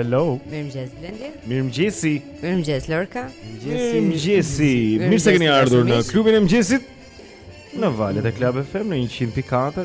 Hello. Mirëmëngjes Blendi. Mirëmëngjesi. Mirëmëngjes Lorca. Mirëmëngjesi. Mirë se keni ardhur në klubin e mëngjesit. Në valët e Club FM në 104.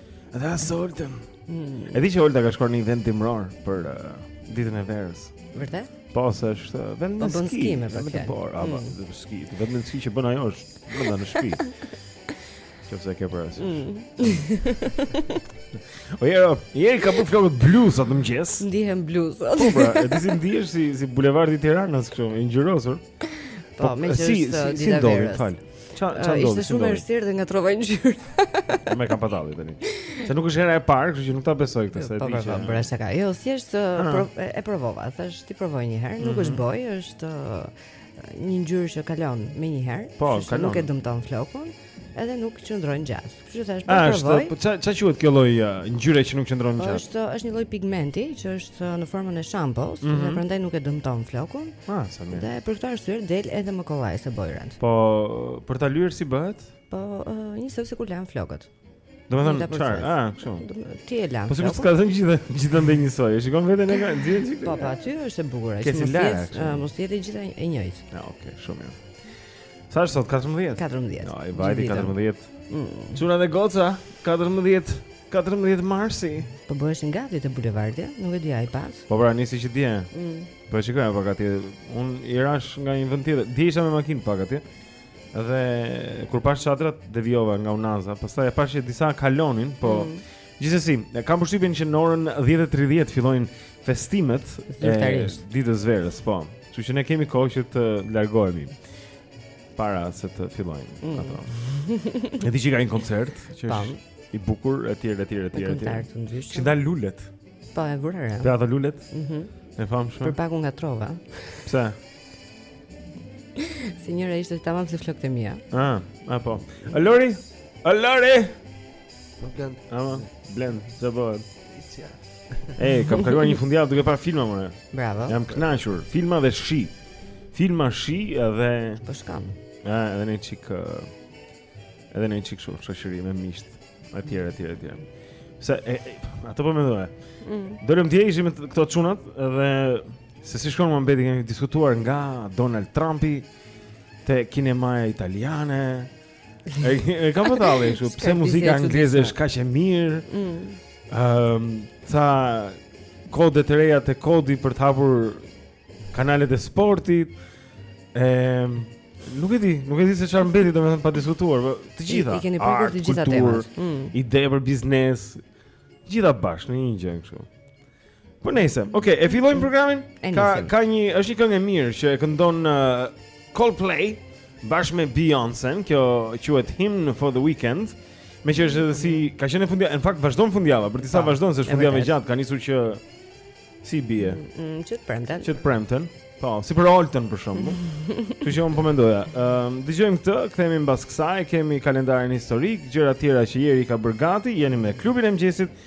Dhe asë Olten mm. E di që Olta ka shkuar në një vend dimror për uh, ditën e verës Vërtet? Po, se është uh, vetëm po, ski Po, bën ski Por, ama, mm. dhe ski Vetëm ski që bën ajo është brenda në shpi Qoftë se ke për asë mm. O Jero, Jeri ka bërë flokët blu sot në mëngjes Ndihem blu sot në mëngjes Po, pra, e ti si ndihesh si, si bulevardi i Tiranës kështu, i njërosur Po, po me që si, është si, si ndodhi, fal. Çfarë çfarë ndodhi? Ishte shumë e vështirë dhe ngatërrova ngjyrë. Po me ka po tallesh tani. Se nuk është hera e parë, kështu që nuk ta besoj këtë se e di. Po, po, po, shaka. Jo, thjesht e provova, thashë t'i provoj një herë, nuk mhm. është bojë, është një ngjyrë që kalon menjëherë, po, nuk e dëmton flokun, edhe nuk qëndron gjatë. Kështu thashë po provoj. Ashtu, po ça ça quhet kjo lloj uh, ngjyre që nuk qëndron gjatë? Është, është një lloj pigmenti që është uh, në formën e shampos, mm -hmm. dhe prandaj nuk e dëmton flokun. Ah, sa mirë. Dhe për këtë arsye del edhe më kollaj se bojrat. Po për ta lyer si bëhet? Po uh, njësoj sikur lan flokët. Domethënë çfarë? Ah, kështu. Ti e lan. Po sikur s'ka zënë gjithë gjithandej njësoj. E shikon veten e ka nxjerrë gjithë. Po, po aty është e bukura. Ai mos jetë, mos jetë gjithë e njëjtë. Ah, okay, shumë mirë. Sa është sot 14? 14. Jo, i vajti 14. Mm. Çuna dhe goca 14 14 marsi. Po bëheshin gati te bulevardi, nuk e di ai pas. Po pra nisi që dje. Mm. Po shikoja pak atje. Unë i rashë nga një vend tjetër. Dje isha me makinë pak atje. Dhe kur pashë çadrat devijova nga Unaza, pastaj e pashë që disa kalonin, po mm. gjithsesi, kam përshtypjen që në orën 10:30 fillojnë festimet e ditës së verës, po. Kështu që ne kemi kohë që të largohemi para se të fillojnë mm. ato. Ne dimë që ka një koncert që është i bukur etj etj etj etj. Kanë dalë lulet. Po e vura re. Pra ato lulet? Mhm. Mm e famshme. Për pak u ngatërrova. Pse? Se njëra ishte tamam si flokët e mia. Ah, ah po. Alori? Alori? Nuk janë. Ama, Blend, ça bëhet? Icja. Ej, kam kaluar një fundjavë duke parë filma more. Bravo. Jam kënaqur, filma dhe shi. Filma shi edhe po shkam. Ja, edhe një çik edhe një çik shumë shoqëri me miqt, etj, etj, etj. Sa e, e ato po mendoj. Mm. Dolëm ti ishim me këto çunat dhe se si shkon muhabeti kemi diskutuar nga Donald Trumpi te kinemaja italiane. E ka po dalin kështu, pse muzika angleze është kaq e mirë? Ëm, mm. ehm, ca kode të reja te kodi për të hapur kanalet e sportit. Ehm, nuk e di, nuk e di se çfarë mbeti domethënë pa diskutuar, po të gjitha. I keni prekur të gjitha temat. Mm. Ide për biznes. Të gjitha bashkë në një gjë kështu. Po nejse, ok, e fillojmë programin? E ka, ka një, është një këngë e mirë që e këndon uh, Coldplay bashkë me Beyoncé, kjo quhet Hymn for the Weekend. Meqë është edhe si, ka qenë fundja, në fakt vazhdon fundjava, për disa vazhdon, se është fundjavë e gjatë, ka nisur që si bie. Mm, mm, që të premten. Që të premten. Po, si për Oltën për shembull. Kështu që unë po mendoja. Ëm, ehm, dëgjojmë këtë, kthehemi mbas kësaj, kemi kalendarin historik, gjëra të tjera që Jeri ka bërë gati, jeni me klubin e mëngjesit.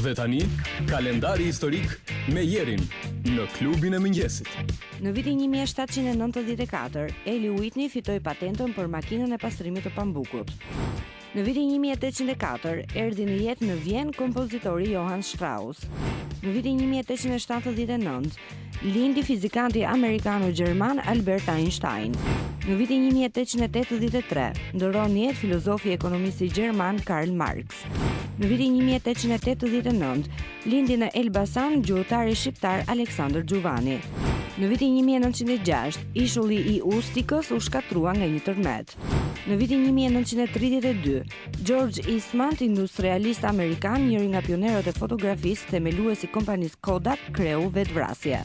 Dhe tani, kalendari historik me Jerin në klubin e mëngjesit. Në vitin 1794, Eli Whitney fitoi patentën për makinën e pastrimit të pambukut. Në vitin 1804, erdhi në jetë në Vjenë kompozitori Johann Strauss. Në vitin 1879, Lindi fizikanti amerikano-gjerman Albert Einstein. Në vitin 1883, ndërron jetë filozofi e ekonomisti gjerman Karl Marx. Në vitin 1889, lindi në Elbasan gjuhëtari shqiptar Aleksandër Xhuvani. Në vitin 1906, ishulli i Ustikës u shkatërrua nga një tërmet. Në vitin 1932, George Eastman, industrialist amerikan, njëri nga pionierët e fotografisë, themeluesi i kompanisë Kodak, kreu vetëvrasje.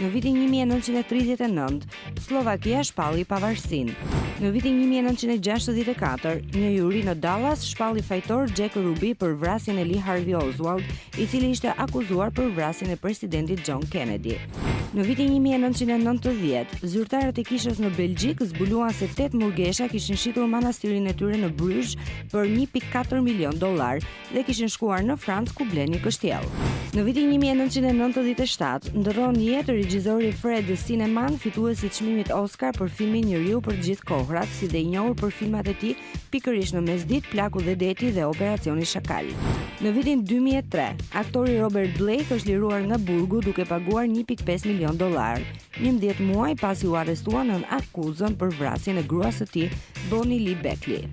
Në vitin 1939, Sllovakia shpalli pavarësinë. Në vitin 1964, një juri në Dallas shpalli fajtor Jack Ruby për vrasjen e Lee Harvey Oswald, i cili ishte akuzuar për vrasjen e presidentit John Kennedy. Në vitin 1990, zyrtarët e kishës në Belgjikë zbuluan se 8 murgesha kishin shitur manastirin e tyre në Bruzh për 1.4 milion dollarë dhe kishin shkuar në Francë ku blenë një kështjellë. Në vitin 1997, ndërron jetë regjizori Fred Zinnemann, fitues i çmimit Oscar për filmin Njeriu për të gjitha kohërat, si dhe i njohur për filmat e tij pikërisht në mesditë plaku dhe deti dhe operacioni Çakall. Në vitin 2003, aktori Robert Blake është liruar nga burgu duke paguar 1.5 milion dollarë, 11 muaj pasi u arrestua nën akuzën për vrasjen e gruas së tij, Bonny Lee Bakley.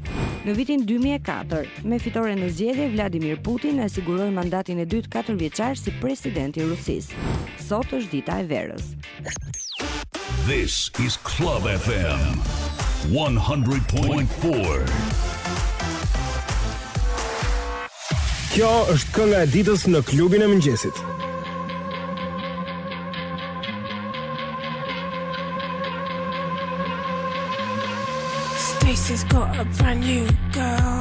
Në vitin 2004, me fitore në zgjedhje, Vladimir Putin e siguroi mandatin e dytë katërvjeçar si president i Rusisë. Sot është dita e verës. This is Club FM 100.4. Kjo është kënga e ditës në klubin e mëngjesit. Stacy's got a brand new girl.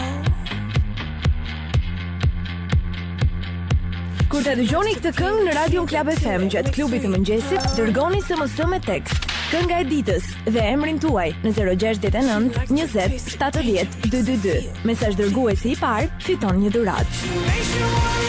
Kur ta dëgjoni këtë këngë në Radio Klab FM gjatë klubit të mëngjesit, dërgoni SMS me tekst. Kënga e ditës dhe emrin tuaj në 069 20 70 222. Mesazh dërguesi i parë, fiton një dhuratë.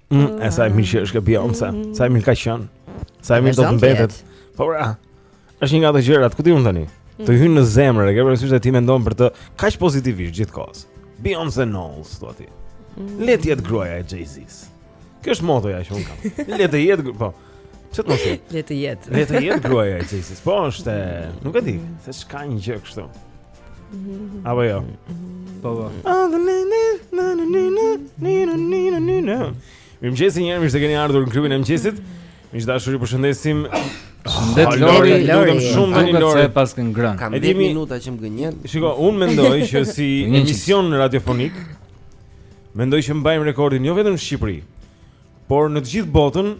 Mm, e sa e mirë që është kjo Beyoncé. Mm. Sa e mirë ka qenë. Sa e mirë do të mbetet. Po bra. Është një nga ato gjërat, ku ti mund tani? Mm. Të hyn në zemër, e ke parasysh se ti mendon për të kaq pozitivisht gjithkohës. Beyoncé Knowles, thua ti. Mm. Le të jetë gruaja e Jay-Z. Kjo është motoja që unë kam. Le të jetë, po. Pse të mos. Le të jetë. Le të jetë gruaja e Jay-Z. Po është, nuk e di, se ç'ka një gjë kështu. Apo jo. Po po. Mirëmëngjesi njerëz, mirë se keni ardhur në klubin e mëngjesit Miq të dashur ju përshëndesim Shëndet oh, Lori, Lori shumë tani Lori po s'kam ngrënë Kam 10 minuta që më gënjen Shiko, unë mendoj që si emision radiofonik Mendoj që mbajmë rekordin jo vetëm në Shqipëri Por në të gjithë botën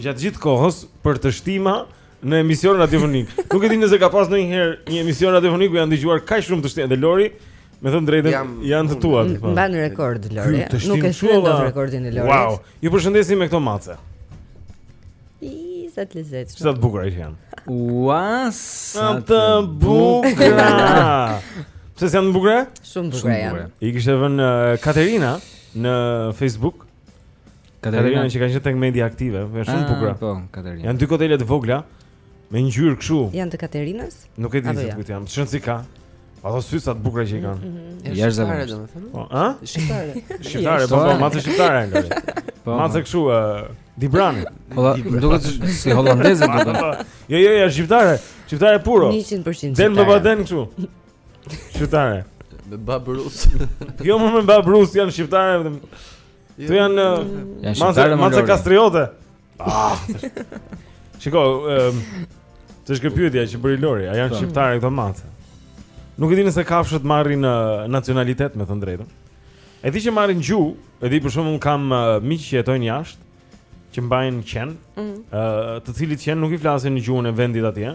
Gjatë gjithë kohës për teshtima Në emision radiofonik. Nuk e di nëse ka pas ndonjëherë një emision radiofonik ku janë dëgjuar kaq shumë teshtima dhe Lori, me thënë të drejtën, Jam- janë të tuat. po. Mban rekord Lori. Ky teshtin Nuk e shkruan çualla. dot rekordin e Lorit. Wow, ju përshëndesim me këto mace. I sa të lezetshme. Sa të bukura që janë. Ua, Sa të bukura. Pse s'janë të bukura? Shumë të bukura janë. I kishte vënë uh, Katerina në Facebook, Katerina që ka qenë tek media aktive, është shumë ah, bukur. Po, Katerina. Janë dy kotele të vogla me ngjyrë kështu. Janë të Katerinës? Nuk e di se kujt janë. Shën si ka. Ato sy sa të bukura që i kanë. Mhm, mhm. Është shqiptare domethënë. Po, a? Shqiptare. Shqiptare, po, po, mace shqiptare janë. Po. Mace kështu, Dibrani. Po, duket si holandeze po. Jo, jo, jo, shqiptare. Shqiptare puro. 100%. Denbabaden kështu. Shqiptare. Me bab rus. Jo më me bab rus, janë shqiptare vetëm. Këto janë janë shqiptare më. Mace Kastriote. Ah. Shiko, ehm Tek kjo pyetja që bëri Lori, a janë po. shqiptare këto mace? Nuk e di nëse kafshët marrin nacionalitet me thënë të drejtën. E di që marrin gjuhë, e di për shembull unë kam uh, miq që jetojnë jashtë, që mbajnë qen, mm. uh, të cilit qen nuk i flasin në gjuhën e vendit atje,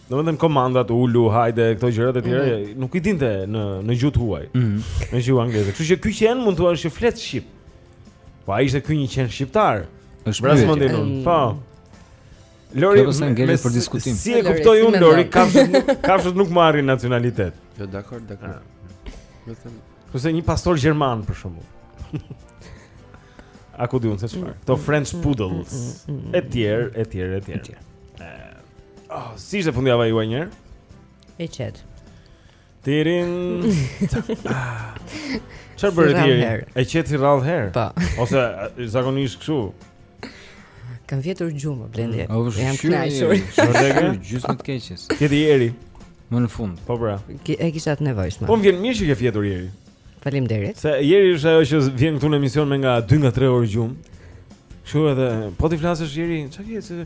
Domethënë komandat ulu, hajde këto gjërat e tjera, mm. nuk i dinte në në gjuhë të huaj. Mm. Në gjuhë angleze. Kështu që ky qen mund të thuash që flet shqip. Po ai ishte, ky është një qen shqiptar. Është, s'e vras mendjen. Po. Lori kjo të ngeli për diskutim. Si e kuptoj unë Lori, kafshët nuk kafshët nuk marrin nacionalitet. Jo, dakor, dakor. Ah. Domethënë kurse një pastor gjerman për shembull. A ku di unë se çfarë? Këto French poodles. Etj, etj, etj. Ah, si ishte fundjava juaj një herë? E qetë. Ti Eri. Ah. Çfarë bëre ti? E qetë si rrallë herë. Po. Ose zakonisht kështu. Kam fjetur gjumë, Blendi. Mm. Jam kënaqur. Çfarë, gjysma e të keqes. Ti Jeri. Më në fund. Po pra. E kisha të nevojshme. Po më vjen mirë që ke fjetur Jeri. Faleminderit. Se Jeri është ajo që vjen këtu në emision me nga 2 nga 3 orë gjumë. Kështu edhe, po t'i flasësh Jeri, çka ke?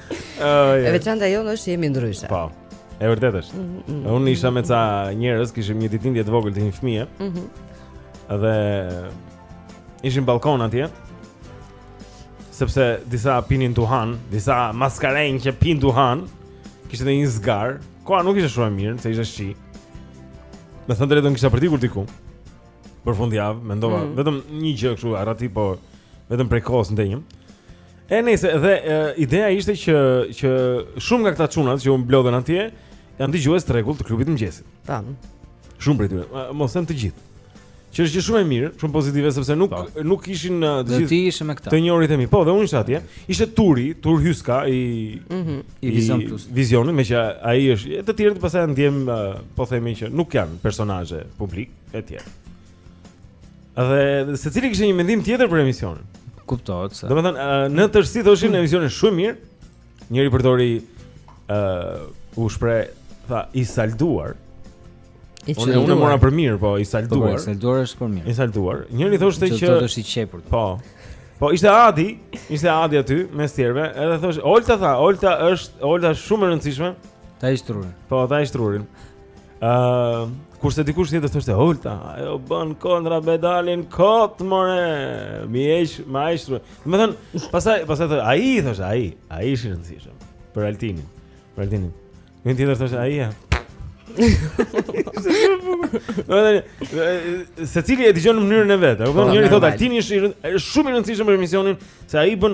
Oh, e veçanta jonë është që jemi ndryshe. Po. E vërtetë është. Mm -hmm. Unë isha me ca njerëz, kishim një ditëlindje të vogël të një fëmije. Mhm. Mm dhe ishim në ballkon atje. Sepse disa pinin duhan, disa maskarenj që pin duhan, kishte një zgarë. Koha nuk ishte shumë e mirë, se ishte shi. Me thënë të drejtën kisha për të ikur diku. Për fundjavë, mendova, mm -hmm. vetëm një gjë kështu, arrati po vetëm prej kohës ndenjëm. E nejse dhe e, ideja ishte që që shumë nga këta çunat që u mblodhen atje janë dëgjues të rregullt të Klubit të Mëngjesit. Tan. Shumë prej tyre, e, mos them të gjithë. Që është gjë shumë e mirë, shumë pozitive sepse nuk Po. nuk ishin e, të Dhe gjithë ti ishe me këta. të njohurit e mi. Po, dhe unë isha atje. Ishte Turi, Tur Hyska i Mhm. I Vision Plus. Vizioni, meqë ai është e të tjerët pastaj janë djem e, po themi që nuk janë personazhe publike etj. Dhe secili kishte një mendim tjetër për emisionin. Kuptohet se. Domethënë, uh, në tërësi thoshin mm. emisioni shumë mirë. Njëri përdori ë uh, u shpreh tha i salduar. I salduar. Unë e mora për mirë, po i po, po, salduar. Po, i salduar është për mirë. I salduar. Njëri thoshte që do të thotë i qepur. Po. Po ishte Adi, ishte Adi aty mes të tjerëve, edhe thosh Holta tha, Holta është, Holta është shumë e rëndësishme. Ta ish trurin. Po, ta ish trurin. Ëh, uh, kurse dikush tjetër thoshte Holta, ajo bën kontrapedalin kot more. Mjesh, maestro. Do të thënë, pastaj pastaj thotë ai thoshte ai, ai është i rëndësishëm për Altinin. Për Altinin. Një tjetër thoshte ai. Secili e dëgjon në mënyrën e vet, apo po, njëri thotë Altini është shumë i rëndësishëm për emisionin, se ai bën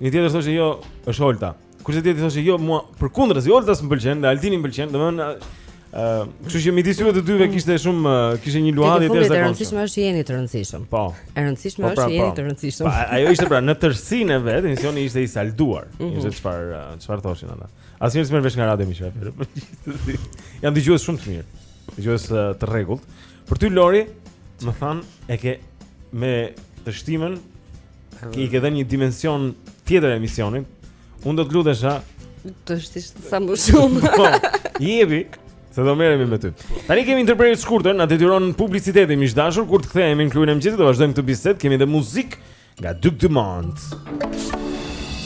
Një tjetër thoshte jo, është Holta. Kurse tjetri thoshte jo mua përkundër si Holta s'më pëlqen, Altini më pëlqen, domethënë ë kështu që midis juve të dyve mm. kishte shumë kishte një luani të zakonshme. E rëndësishme është që jeni të rëndësishëm. Po. E rëndësishme po, është pra, që jeni të rëndësishëm. Po, ajo ishte pra në tërësinë e vet, emisioni ishte i salduar. Mhm. Ishte çfarë çfarë thoshin ata. Asnjë s'më vesh nga radio më shef. Jam dëgjues shumë të mirë. Dëgjues të rregullt. Për ty Lori, më thanë e ke me të shtimën i ke dhënë një dimension tjetër emisionit. Unë do të lutesha të shtish sa më shumë. Po. Jepi. Se do merremi me ty. Tani kemi ndërprerje të shkurtër, na detyron publiciteti miq të dashur, kur të kthehemi në klubin e mëngjesit do vazhdojmë këtë bisedë, kemi edhe muzikë nga Duke Dumont.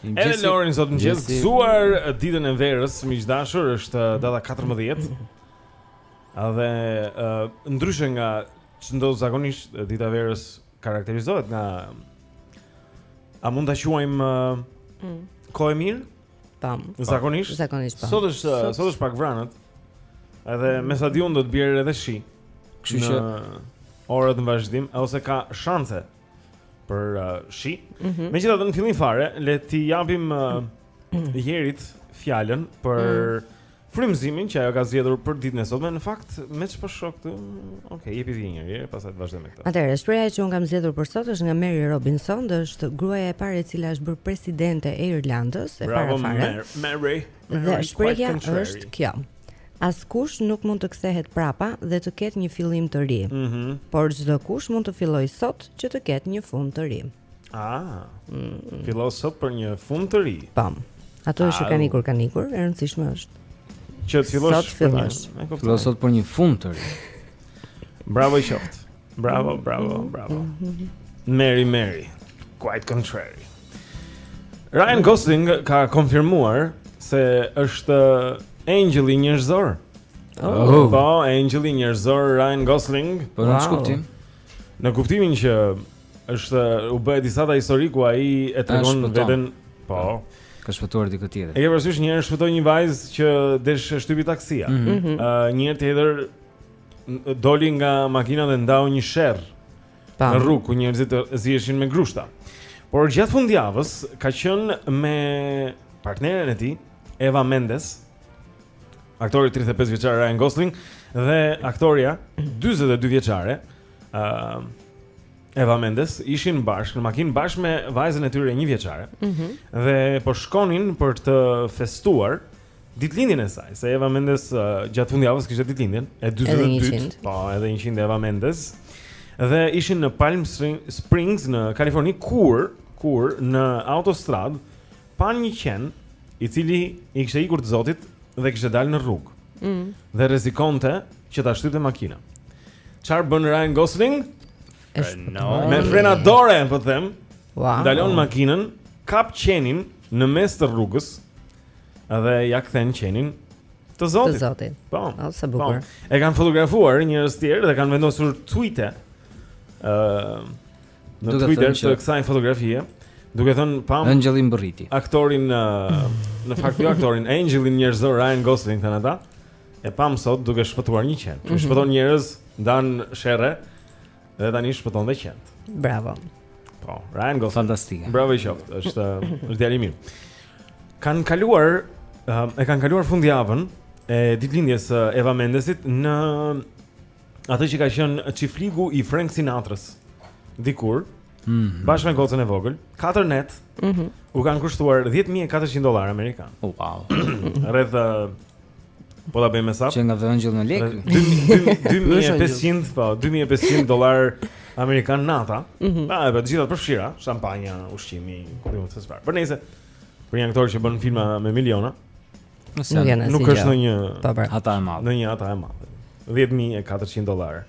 Edhe Lorin sot në mëngjes gëzuar ditën e verës, miq të dashur, është uh, data 14. Dhe uh, ndryshe nga ç'ndodh zakonisht, uh, dita e verës karakterizohet nga A mund ta quajmë uh, mm. kohë e mirë? Po. Zakonisht? Zakonisht po. Sot është uh, sot është pak vranët. Edhe me sa di unë do të bjerë edhe shi. Kështu që orët në vazhdim, ose ka shanse për uh, shi. Mm -hmm. Megjithatë në fillim fare le t'i japim uh, Jerit fjalën për mm -hmm. frymëzimin që ajo ka zgjedhur për ditën e sotme. Në fakt, me ç'po shoh këtu? Okej, okay, jepi ti një herë, pastaj të vazhdojmë me këtë. Atëherë, shprehja që unë kam zgjedhur për sot është nga Mary Robinson, dhe është gruaja e parë e cila është bërë presidente e Irlandës, e para fare. Bravo Mary. Mary. Dhe shprehja është kjo. Askush nuk mund të kthehet prapa dhe të ketë një fillim të ri. Mm -hmm. Por çdokush mund të fillojë sot që të ketë një fund të ri. Ah. Mm -hmm. Fillo sot për një fund të ri. Po. Ato është që kanë ikur kanë ikur, e rëndësishme është. Që të fillosh. Sot fillosh. Fillo sot për një fund të ri. Bravo i qoftë. Bravo, bravo, mhm. bravo. Mhm. Mary Mary. Quite contrary. Ryan Gosling ka konfirmuar se është engjëlli njerëzor. Oh, po, engjëlli njerëzor Ryan Gosling. Po në ç'kuptim. Në kuptimin që është u bë disa ta historiku ai e tregon veten, po. po ka shpëtuar dikë tjetër. E ke parasysh një herë shpëtoi një vajzë që desh shtypi taksia. Mm -hmm. uh, një herë tjetër doli nga makina dhe ndau një sherr në rrugë ku njerëzit ziheshin me grushta. Por gjatë fundjavës ka qenë me partneren e tij, Eva Mendes, aktori 35 vjeçar Ryan Gosling dhe aktorja 42 vjeçare, ë uh, Eva Mendes ishin bashkë në makinë bashkë me vajzën e tyre 1 vjeçare. Mm -hmm. Dhe po shkonin për të festuar Ditëlindjen e saj, se Eva Mendes gjatë fundjavës kishte ditëlindjen e 42-të, po edhe 100 Eva Mendes. Dhe ishin në Palm Springs në Kaliforni kur kur në autostradë panë një qen i cili i kishte ikur të zotit dhe kishte dalë në rrugë. Mm. Dhe rrezikonte që ta shtypte makina. Çfarë bën Ryan Gosling? Me frena dore, po them. Wow. Ndalon makinën, kap qenin në mes të rrugës Edhe ia kthen qenin të zotit. Të zotit. Po. Oh, sa po. bukur. Po. E kanë fotografuar njerëz të tjerë dhe kanë vendosur tweete. Ëh, uh, në duke Twitter të kësaj fotografie, duke thënë pamë engjëllin Mbërriti. Aktorin uh, në fakt jo aktorin, engjëllin njerëzor Ryan Gosling thanë ata. E pamë sot duke shpëtuar një qen. Mm -hmm. Shpëton njerëz, ndan sherre. Dhe tani shpëton dhe qentë. Bravo. Po, Ryan Gosling. Fantastike. Bravo i qoftë. Është është djalë i mirë. Kanë kaluar um, e kanë kaluar fundjavën e ditëlindjes së Eva Mendesit në atë që ka qenë çifligu i Frank Sinatrës dikur. Mm -hmm. Bashkë me gocën e vogël, katër net. Mhm. Mm u kanë kushtuar 10400 dollarë amerikanë. Oh, wow. Rreth Po ta bëjmë sa? Që nga vëngjëll në lekë. 2500, po, 2500 dollarë amerikanë nata. Mhm. Pa, e pa gjitha të përfshira, shampanja, ushqimi, ku di unë se çfarë. Por nejse për një aktor që bën filma me miliona, nuk është ndonjë hata e madhe. Ndonjë hata e madhe. 10400 dollarë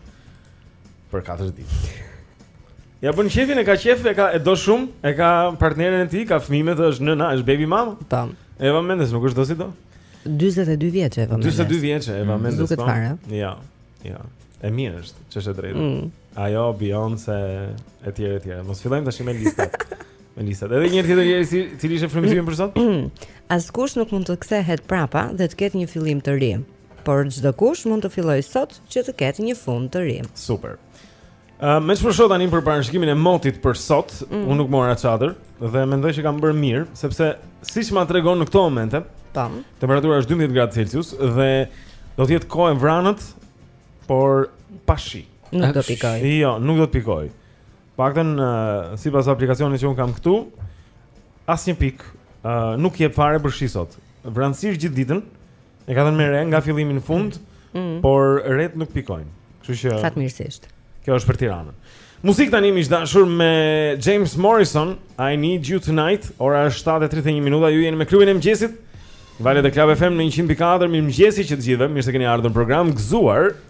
për 4 ditë. Ia bën qejfin e ka qejf e ka e do shumë, e ka partneren e tij, ka fëmijët, është nëna, është baby mama. Tam. Eva Mendes nuk është dosido. dyzet e dy vjeçe Eva Mendes Dyzet e dy vjeçe Eva mm. Mendes S'duket po. fare Jo, jo E mirë është, ç'është e drejta mm. Ajo, Beyoncé, e tjera, e tjera Mos fillojmë tashi me listat Me listat Edhe një herë tjetër një herë si, cili ishte frymëzimi për sot? Askush nuk mund të kthehet prapa dhe të ketë një fillim të ri Por çdokush mund të fillojë sot që të ketë një fund të ri Super Uh, meqë po shoh tani për parashikimin e motit për sot, mm. unë nuk mora çadër dhe mendoj që kam bërë mirë, sepse siç ma tregon në këto momente, Tam. temperatura është 12 gradë Celsius dhe do të jetë kohë e vranët, por pa shi. Nuk do pikojë. Jo, nuk do të pikojë. Paktën, uh, sipas aplikacionit që unë kam këtu, asnjë pikë, uh, nuk jep fare për shi sot. Vranësirë gjithë ditën, E ka dhënë me re nga fillimi në fund, mm -hmm. por retë nuk pikojnë. Kështu që Fatmirësisht. Kjo është për Tiranën. Muzikë tani miq të dashur me James Morrison, I Need You Tonight. Ora është 7:31 minuta. Ju jeni me klubin e mëngjesit. Valët e Club FM në 100.4. Mirëmëngjesi që të gjithëve. Mirë se keni ardhur në program. Gëzuar.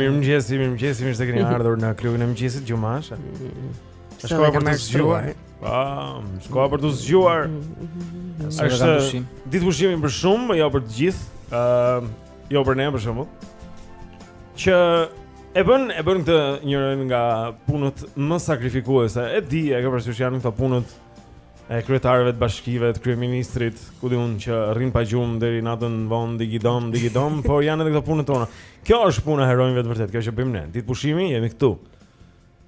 Mirëmëngjesi, mirëmëngjesi, mirë se keni ardhur në klubin e mëngjesit, gjumasha Shkoa mm-hmm. për të zgjuar Shkoa për të zgjuar Është ditë pushimi për shumë, jo për të gjithë ehm, Jo për ne për shembull Që e bën e bën këtë njërën nga punët më sakrifikuese E di, e ke parasysh janë këto punët e kryetarëve të bashkive, të kryeministrit, ku di unë që rrin pa gjumë deri natën vonë digidom, digidom, por janë edhe këto punët tona. Kjo është puna e heronjve të vërtetë, kjo që bëjmë ne. Ditë pushimi jemi këtu.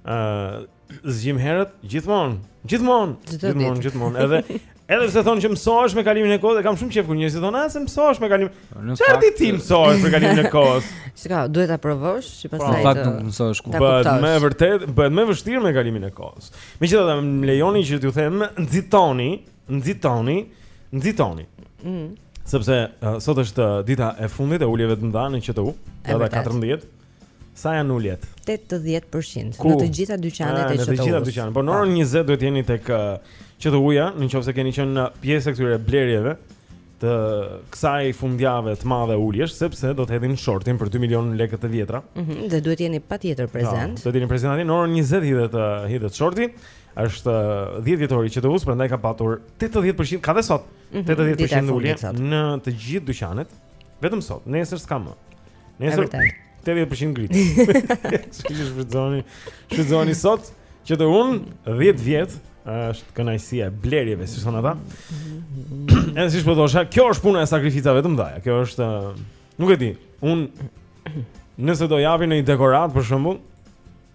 ë uh, Zgjim herët gjithmonë, gjithmonë, gjithmonë, gjithmonë. Edhe Edhe pse thonë që mësohesh me kalimin e kohës, e kam shumë qejf kur njerëzit thonë, "Ah, se mësohesh me kalimin." Po, Çfarë ti ti mësohesh me kalimin e kohës? Shiko, duhet ta provosh, si po, pastaj. Po, në fakt nuk mësohesh kurrë. Bëhet më vërtet, bëhet më vështirë me kalimin e kohës. Megjithatë, më lejoni që t'ju them, nxitoni, nxitoni, nxitoni. Mm. Sepse uh, sot është uh, dita e fundit e uljeve të mëdha në QTU, data 14. Sa janë uljet? 80% Ku? në të gjitha dyqanet ah, e QTU-së. Në të gjitha dyqanet. Po në orën 20 duhet të jeni tek uh, QTU-ja, në qoftë se keni qenë pjesë e këtyre blerjeve. të kësaj fundjave të madhe uljesh sepse do të hedhin shortin për 2 milionë lekë të vjetra. Ëh, mm dhe duhet jeni patjetër po, prezent. Do të jeni prezent në orën 20 hidhet hidhet shorti. Është 10 vjetori i QTU-së, prandaj ka patur 80% ka dhe sot. 80% mm -hmm, ulje në të gjithë dyqanet. Vetëm sot, nesër s'ka më. Nesër 80% rritje. Kështu shfrytëzojeni? Shfrytëzojeni sot QTU 10 vjet është kënaqësia e blerjeve, siç thonë ata. Mhm. Edhe siç po thosha, kjo është puna e sakrificave të mëdha. Kjo është nuk e di. Unë nëse do japin një dekoratë për shembull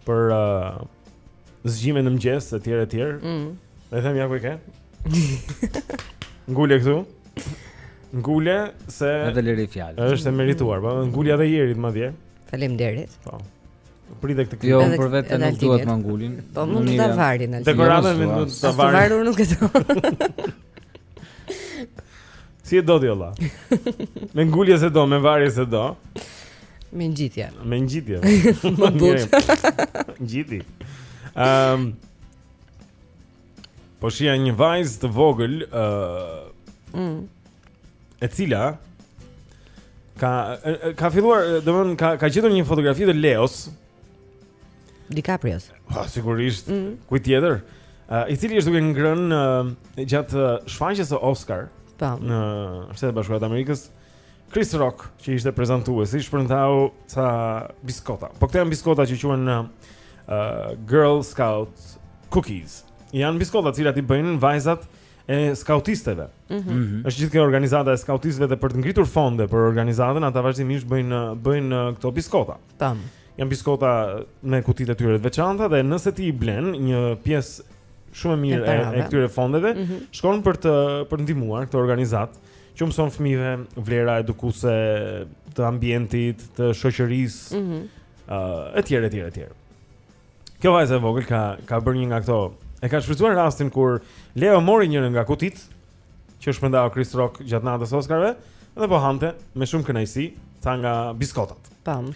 për uh, zgjime në mëngjes etj etj. Mhm. U them ja ku e ke? Ngule këtu. Ngule se Edhe lëri fjalë. Është e merituar, po ngulja dhe ieri madje. Faleminderit. Po. Prite këtë klip. Jo, për vete nuk dua të ma ngulin. Po mund të ta varin atë. Dekoratën mund të ta varin. Të varur nuk e do. Si e do ti olla? me ngulje s'e do, me varje s'e do. Me ngjitje. Me ngjitje. Po. Më butë. Ngjiti. Ehm. Um, po shihja një vajzë të vogël, ë, uh, mm. e cila ka ka filluar, domthon ka ka gjetur një fotografi të Leos. DiCaprios. Po sigurisht. Mm. Kujt tjetër? Uh, I cili është duke ngrënë uh, gjatë uh, shfaqjes së Oscar po. në Shtetet e Bashkuara të Amerikës, Chris Rock, që ishte prezantuesi, shpërndau ca biskota. Po këto janë biskota që quhen uh, Girl Scout Cookies. Janë biskota të cilat i bëjnë vajzat e skautisteve. Mm -hmm. Është gjithë kjo organizata e skautisteve dhe për të ngritur fonde për organizatën, ata vazhdimisht bëjnë bëjnë këto biskota. Tam. Janë biskota me kutitë e tyre të veçanta dhe nëse ti i blen një pjesë shumë e mirë e këtyre fondeve, mm -hmm. shkon për të për të ndihmuar këtë organizatë që u mëson fëmijëve vlera edukuese të ambientit, të shoqërisë. Mhm. Mm uh, etj etj etj. Kjo vajza e vogël ka ka bërë një nga këto. E ka shfrytëzuar rastin kur Leo mori njërën nga kutitë që shpërndau Chris Rock gjatë natës së Oscarëve dhe po hante me shumë kënaqësi ca nga biskotat. Tam.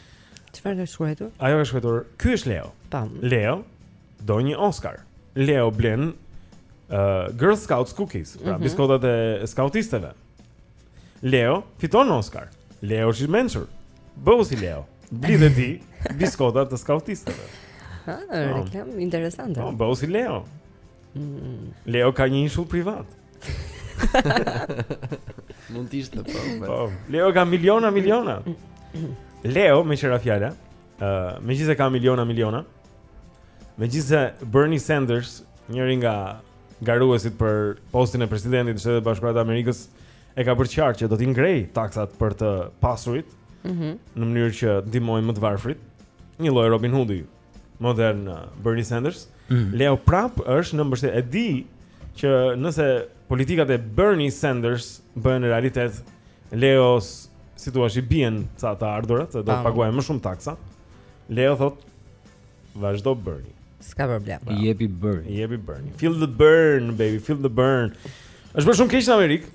Çfarë ka shkruar? Ajo ka shkruar, "Ky është Leo." Tam. Leo do një Oscar. Leo blen uh, Girl Scouts cookies, pra mm -hmm. biskotat e skautisteve. Leo fiton Oscar. Leo është i mençur. Bëhu si Leo. Bli dhe ti biskotat e skautisteve. Ha, reklamë interesante. Po, bëhu si Leo. Leo ka një ishull privat. Mund të ishte po. Po, Leo ka miliona miliona. Leo meqë ra fjala, ë, uh, megjithëse ka miliona miliona. Megjithëse Bernie Sanders, njëri nga garuesit për postin e presidentit të Shteteve të Bashkuara të Amerikës, e ka bërë të qartë që do t'i ngrejë taksat për të pasurit. Mhm. Mm në mënyrë që të ndihmojë më të varfrit. Një lloj Robin Hoodi modern uh, Bernie Sanders, mm. Leo prapë është në mbështetje. E di që nëse politikat e Bernie Sanders bëhen realitet, Leo si thua i bien ca të ardhurat, se do të paguajë më shumë taksa. Leo thotë vazhdo Bernie. S'ka problem. Jepi Bernie. Jepi Bernie. Feel the Bern baby, feel the Bern. Është bërë shumë keq në Amerikë.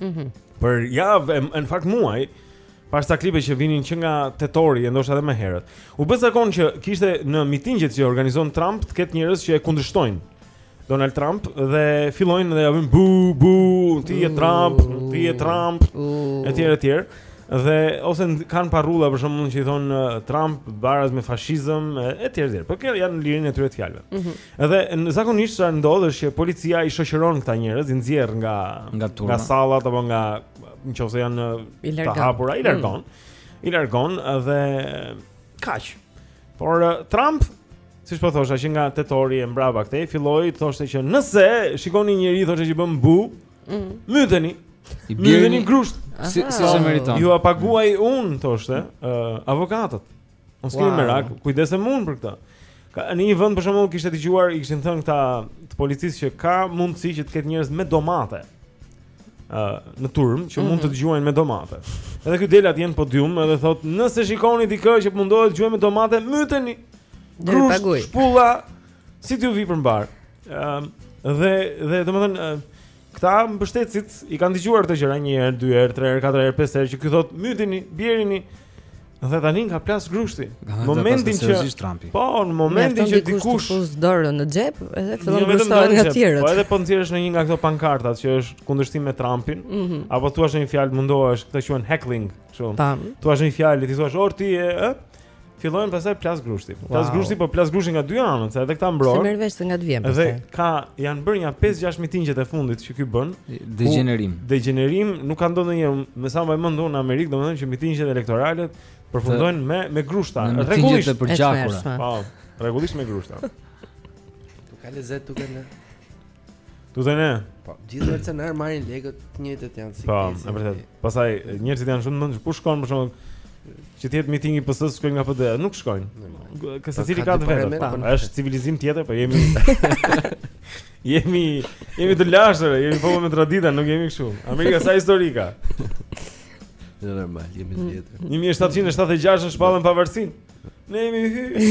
Mhm. Mm për javë, në fakt muaj, pashë ca klipe që vinin që nga tetori e ndoshta edhe më herët. U bë zakon që kishte në mitingjet që organizon Trump të ketë njerëz që e kundërshtojnë Donald Trump dhe fillojnë dhe ia bëjnë bu bu ti je Trump, ti je Trump etj etj dhe ose kanë parrulla për shembull që i thonë uh, Trump baraz me fashizëm etj etj. Po këta janë në lirinë e tyre të fjalëve. Mm -hmm. Edhe zakonisht çfarë ndodh është që policia i shoqëron këta njerëz, i nxjerr nga nga, nga sallat apo nga në qoftë se janë të hapura, i largon. Mm. I largon dhe kaq. Por uh, Trump, siç po thosha që nga tetori e mbrapa këtej, filloi të thoshte që nëse shikoni njeri thoshte që bën bu, mm. mbyteni. I bini me grusht. Si siç e meriton. Jua paguaj unë thoshte, uh, avokatët. S'kini merak, kujdesem unë për këtë. Ka në një vend për shembull kishte dëgjuar, i kishin thënë këta të policisë që ka mundësi që të ketë njerëz me domate. ë në turmë që mund të gjuajnë me domate. Edhe ky del atje në podium edhe thotë, "Nëse shikoni dikë që mundohet të gjuajë me domate, myteni." Do ju Grusht, paguaj. Shpulla, si t'ju vijë për mbarë. Ëm dhe dhe domethënë ë, Këta mbështetësit i kanë dëgjuar këto gjëra një herë, dy herë, tre herë, katër herë, pesë herë që ky thotë mytini, bjerini. Dhe tani ka plas grushti. Momentin që është Trumpi. Po, në momentin që dikush fut dorën në xhep, edhe fillon jo, të grushtohet nga të tjerët. Po edhe po nxjerrësh ndonjë nga këto pankartat që është kundërshtim me Trumpin, mm -hmm. apo thua një fjalë mundohesh, këta quhen heckling, kështu. Tam. Thua një fjalë, ti thua, "Or ti e, ë?" Fillojnë pastaj plas grushti. Wow. Plas grushti, po plas grushti nga dy anët, se edhe këta mbrojnë. S'e merr vesh se nga të vjen pastaj. Dhe ka janë bërë nja 5-6 mitingjet e fundit që ky bën. Degjenerim. Degjenerim nuk ka ndonjë një, me sa mbaj mend në Amerikë, domethënë që mitingjet elektorale përfundojnë me me grushta. Rregullisht përgjakura. Po, rregullisht me grushta. Këtu ka lezet këtu, kanë. Këtu te ne. Po, gjithë mercenarë marrin lekët të njëjtët janë si këto. Po, është vërtet. Pastaj njerëzit janë shumë mençur, po shkon për shembull që të jetë mitingi i PS-së shkojnë nga PD, nuk shkojnë. Ka secili ka të vetët. Po, është civilizim tjetër, po jemi jemi jemi të lashtë, jemi popull me tradita, nuk jemi kështu. Amerika sa histori ka. Ne normal, jemi të vjetër. 1776 e shpallën pavarësinë. Ne jemi hy.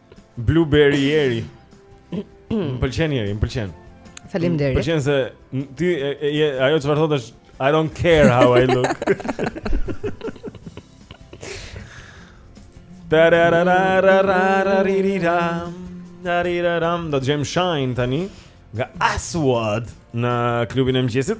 Blueberry Eri. Më pëlqen Eri, më pëlqen. Faleminderit. Më pëlqen se ti e, e, e, ajo çfarë thotë është I don't care how I look. Tararararararariram. Tararararam. Do dëgjojmë Shine tani nga Aswad në klubin e mëngjesit.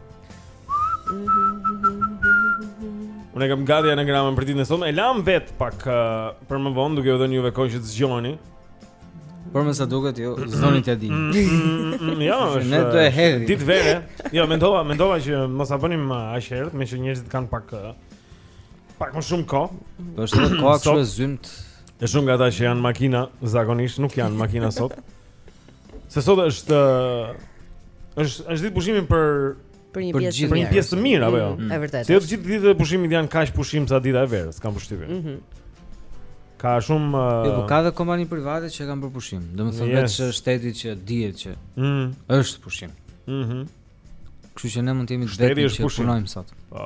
Unë kam gati anagramën për ditën e sotme. E lamë vetëm pak uh, për më vonë duke u dhënë juve kohë që të zgjoheni. Por me sa duket ju s'doni t'ia dini. Mm, mm, mm, jo, është. Ne do e uh, hedhim. Ditë vere. Jo, mendova, mendova që mos ta bënim uh, aq herët, meqë njerëzit kanë pak uh, pak më shumë kohë. Po është kohë kështu e zymtë. Edhe shumë nga ata që janë në makina, zakonisht nuk janë në makina sot. Se sot është është është ditë pushimi për për një pjesë për një pjesë të mirë apo jo? Mm, e vërtetë. Se jo të gjitha ditët e pushimit janë kaq pushim sa dita e verës, kam përshtypjen. Mhm. Ka shumë uh... Jo, po ka dhe kompani private që kanë për pushim. Domethënë veç shtetit që dihet që mm. është pushim. Mhm. Mm Kështu që ne mund të jemi të vetëm që punojmë sot. Po.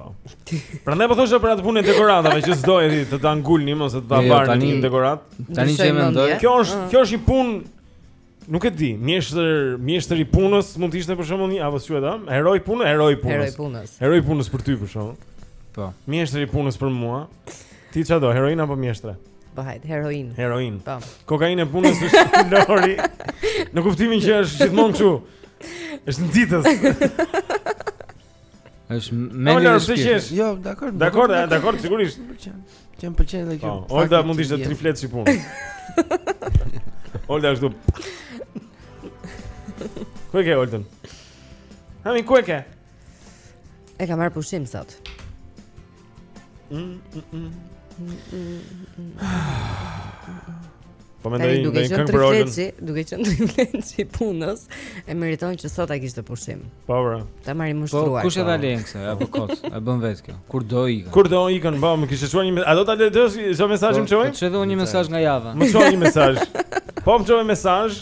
Prandaj po thosha për atë punën e dekoratave që s'doje ti të ta ngulnim ose të ta jo, mbarni në dekorat. Tani që mendoj, kjo është kjo është një punë nuk e di, mjeshtër, mjeshtër i punës mund të ishte për shembull një apo si ata, ëh, hero i punës, hero i punës. Hero i punës. Hero i punës për ty për shembull. Po. Mjeshtër i punës për mua. Ti çfarë do, heroin apo mjeshtër? Po hajt, heroin. Heroin. Po. Kokainë e punës Lori. Në kuptimin që është gjithmonë kështu. Është nxitës. Është më në shpirt. Jo, dakor. Dakor, dakor, sigurisht. Që më pëlqen edhe kjo. Po, Olda mund të ishte triflet si punë. Olda ashtu. Ku e ke Olden? Ha, mi, ku e ke? E ka marrë pushim sot. Po mendoj një duke qenë për Oldën, duke qenë një fleçi punës, e meriton që sot ta kishte pushim. Po bra. Ta marrim po, ushtruar. Po kush e ka lënë këtë? Apo kot, e bën vetë kjo. Kur do ikën? Kur do ikën? Po më kishte çuar një, a do ta lexosh çfarë mesazh më çoi? Po çoi një mesazh nga java. Më çoi një mesazh. Po më çoi mesazh.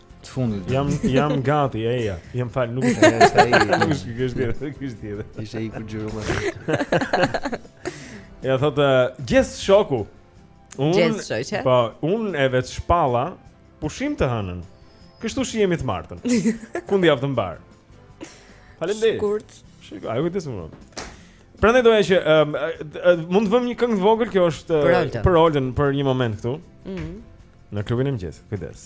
Të fundit. Jam jam gati, eja. Jam fal, nuk e kam as ai. Nuk është kjo është tjetër, kjo është tjetër. Ishte i ku xhiru më. Ja thot Gjes Shoku. Un Gjes Shoku. Po, unë e vetëshpalla pushim të hënën. Kështu shihemi të martën. Fundjavë të mbarë. Faleminderit. Shkurt. Shikoj, ajo vetëm. Prandaj doja që um, mund të vëmë një këngë të vogël, kjo është për Olden për një moment këtu. Mhm. Mm në klubin e mëngjesit. Kujdes.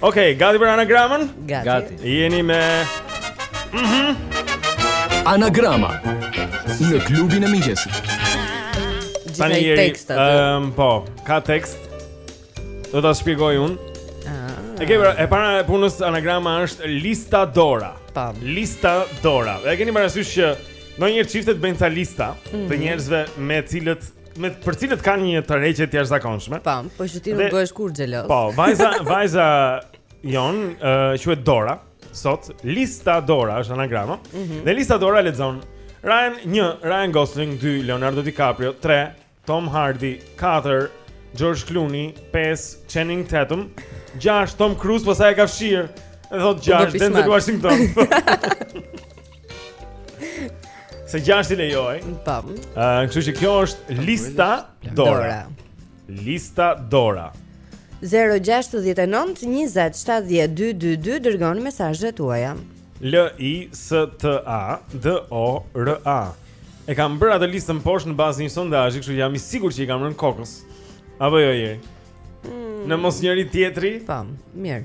Okej, okay, gati për anagramën? Gati. gati. Jeni me? Mhm. Mm Anagrama në klubin e mëngjesit. Tani i ke tekst aty. Ehm, um, po, ka tekst. Do ta shpjegoj unë. Ah. E ke e para e punës anagrama është lista dora. Tam. Po. Lista dora. E keni parasysh që ndonjëherë çiftet bëjnë ca lista mm -hmm. të mhm. njerëzve me cilët me për cilët kanë një tërheqje të jashtëzakonshme. Po, po që ti nuk bëhesh kurrë xheloz. Po, vajza, vajza jonë, uh, quhet Dora, sot lista Dora është anagrama. Mm -hmm. Dhe lista Dora lexon Ryan 1, Ryan Gosling 2, Leonardo DiCaprio 3, Tom Hardy 4, George Clooney 5, Channing Tatum 6, Tom Cruise pastaj e ka fshirë. Dhe thotë 6, Denzel Washington. Se gjashtë i lejoj Po Kështu që kjo është lista dora Lista dora 0-6-19-27-12-22 Dërgoni mesazhet tuaja L-I-S-T-A D-O-R-A E kam bërë atë listën poshtë në bazë një sondazhi Kështu që jam i sigurt që i kam rënë kokës Apo jo jeri mm. Në mos njëri tjetri Po, mirë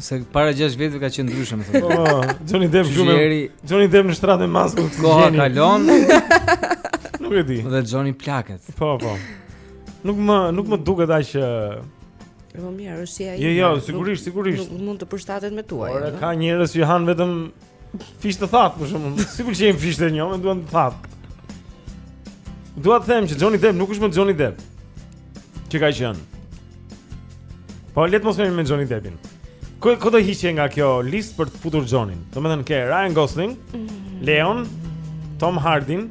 Se para 6 vjetëve ka qenë ndryshe më thonë. Po, Johnny Depp shumë. Johnny Depp në shtrat me maskë Koha kalon. Nuk e di. Dhe Johnny plaket. Po, po. Nuk më nuk më duket aq që Po mirë, është si ai. Jo, jo, sigurisht, sigurisht. Nuk mund të përshtatet me tuaj. Ora ka njerëz që han vetëm fiq të thatë për shembull. S'i pëlqejnë fiqtë e njomë, duan të thatë. Dua të them që Johnny Depp nuk është më Johnny Depp. Që ka qenë. Po le të mos merremi me Johnny Deppin. Ku ku do hiqje nga kjo listë për të futur Johnin? Domethënë ke Ryan Gosling, mm. Leon, Tom Hardyn,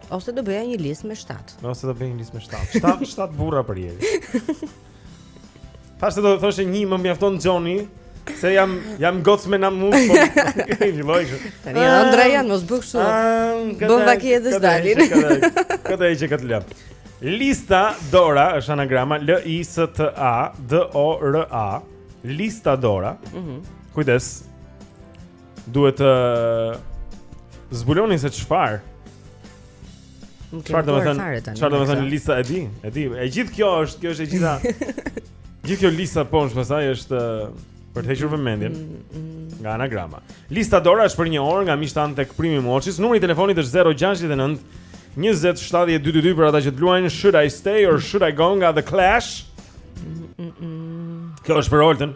Ose do bëja një listë me 7. Ose do bëj një listë me 7. 7 7 burra për njeri. Tash do të thoshte një më mjafton Johnny, se jam jam gocë me namuz po. Ju vojë. Tani Andreja mos bëj kështu. Bën vaki edhe s'dalin. Këtë e që këtë lë. Lista Dora është anagrama L I S T A D O R A. Lista Dora. Mhm. Kujdes. Duhet të zbuloni se çfarë. Çfarë do të thotë? Çfarë do të thotë lista e di? E di. E gjithë kjo është, kjo është e gjitha. Gjithë kjo lista poshtë pastaj është për të hequr vëmendjen mm, mm, mm. nga anagrama. Lista dora është për një orë nga miqtë tanë tek Primi Moçis. Numri i telefonit është 069 20 70 222 për ata që do të luajnë Should I Stay or Should I Go nga The Clash. Kjo është për Oltën.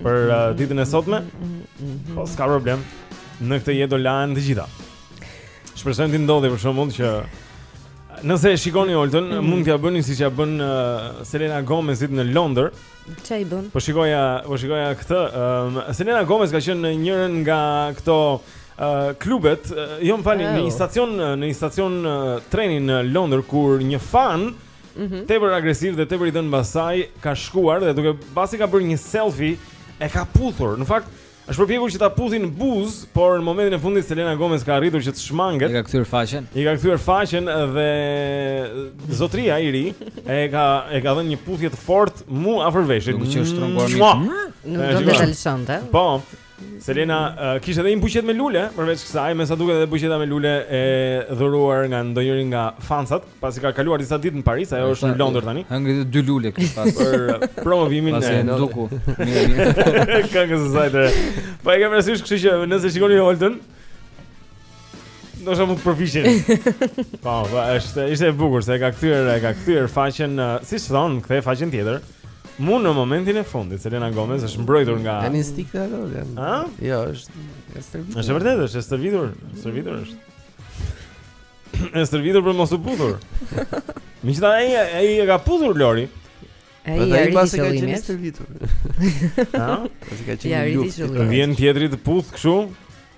për uh, ditën e sotme. Po s'ka problem. Në këtë jetë do lahen të gjitha. Shpresojmë t'i ndodhi për shembull që nëse e shikoni Oltën, mm. mund t'ia bëni siç ia bënë uh, Selena Gomezit në Londër. Çfarë i bënë? Po shikoja, po shikoja këtë. Um, Selena Gomez ka qenë në njërin nga këto uh, klubet, uh, jo më falni, oh. në një stacion, në një stacion uh, treni në Londër kur një fan uh, Mhm. Tepër agresiv dhe tepër i dhënë mbas saj ka shkuar dhe duke pasi ka bërë një selfie e ka puthur. Në fakt është përpjekur që ta puthi në buzë, por në momentin e fundit Selena Gomez ka arritur që të shmanget. I ka kthyer faqen. I ka kthyer faqen dhe zotëria i ri e ka e ka dhënë një puthje të fortë mu afër veshit. Duket që është shtrënguar Mua! mirë. Nuk E, do shikoj. të dalësonte. Po, Selena uh, kishte edhe një buqetë me lule, përveç kësaj, me sa duket edhe buqeta me lule e dhuruar nga ndonjëri nga fansat, pasi ka kaluar disa ditë në Paris, ajo është në Londër tani. Hëngri të dy lule këtu pas për uh, promovimin e Selena Duku. Këngës së saj. Po e kam parasysh, kështu që nëse shikoni Oltën, Do të mund të përfishin. Po, po, është ishte e bukur se e ka kthyer, e ka kthyer faqen, siç thonë, kthej faqen tjetër. Mu në momentin e fundit, Selena Gomez është mbrojtur nga Tani stik ta do. Ë? Jo, është e stërvitur. Është vërtet, është e stërvitur, stërvitur është. Është stërvitur për mos u puthur. Megjithatë ai ai e ka puthur Lori. Ai i arriti pasi ka qenë stërvitur. Ë? Pasi ka qenë luftë. Vjen tjetri të puth kështu.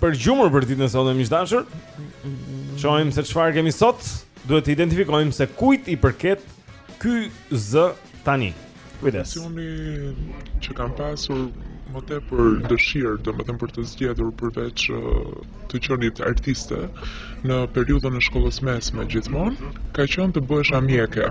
Përgjumur për ditën e sotme miq të dashur. Shohim se çfarë kemi sot. Duhet të identifikojmë se kujt i përket ky zë tani. Kujdes. Unë që kam pasur më tepër dëshirë, domethënë për të zgjedhur përveç të qenit artiste në periudhën e shkollës së mesme gjithmonë, ka qenë të bëhesha mjeke.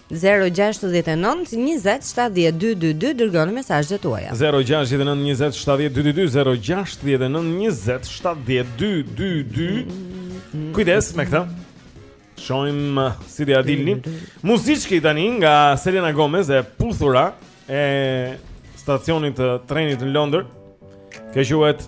Zero gjashtëdhjetë e nëntë njëzet shtatëdhjetë dy dy dy dërgoni mesazhet tuaja. Zero gjashtëdhjetë e nëntë njëzet shtatëdhjetë dy dy dy zero gjashtëdhjetë e nëntë njëzet shtatëdhjetë dy dy dy. Kujdes me këtë. Shohim uh, si do ia dilni. Muzikë tani nga Selena Gomez e puthura e stacionit të trenit në Londër. Kjo quhet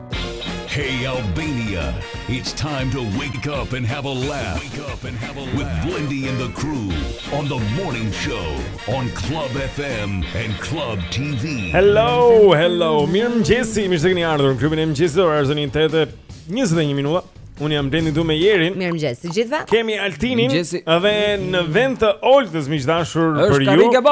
Hey Albania, it's time to wake up and have a laugh. Wake up and have a laugh with Blendi and the crew on the morning show on Club FM and Club TV. Hello, hello. Mirëmëngjesi, mirë se keni ardhur në klubin e mëngjesit. Ora është në 8:21 minuta. Unë jam Blendi këtu me Jerin. Mirëmëngjes të gjithëve. Kemi Altinin dhe në vend të Oltës miq të dashur për ju. Është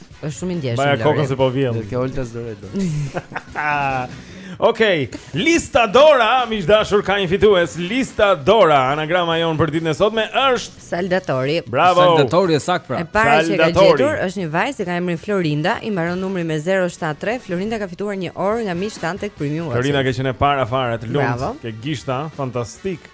Është shumë i ndjeshëm. Mbaja kokën se po vjen. Dhe kjo Olta s'do, a do. Okej, lista Dora, miq të dashur ka një fitues. Lista Dora, anagrama jonë për ditën e sotme është Saldatori. Bravo. Saldatori është e saktë pra. E para që ka gjetur është një vajzë që ka emrin Florinda, i mbaron numri me 073. Florinda ka fituar një orë nga miqtë tanë tek Premium. Florinda, ke qenë e para fare, të lumtë. Ke gishta, fantastik.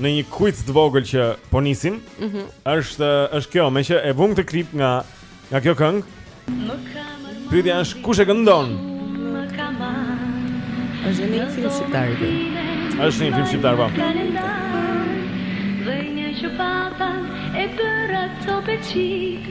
në një kuiz të vogël që po nisim. Ëh. Mm -hmm. Është është kjo, meqë e vumë këtë klip nga nga kjo këngë. Pyetja është kush e këndon? Është një film shqiptar ky. Është një film shqiptar po. Dhe një çupata e bëra copë-çikë.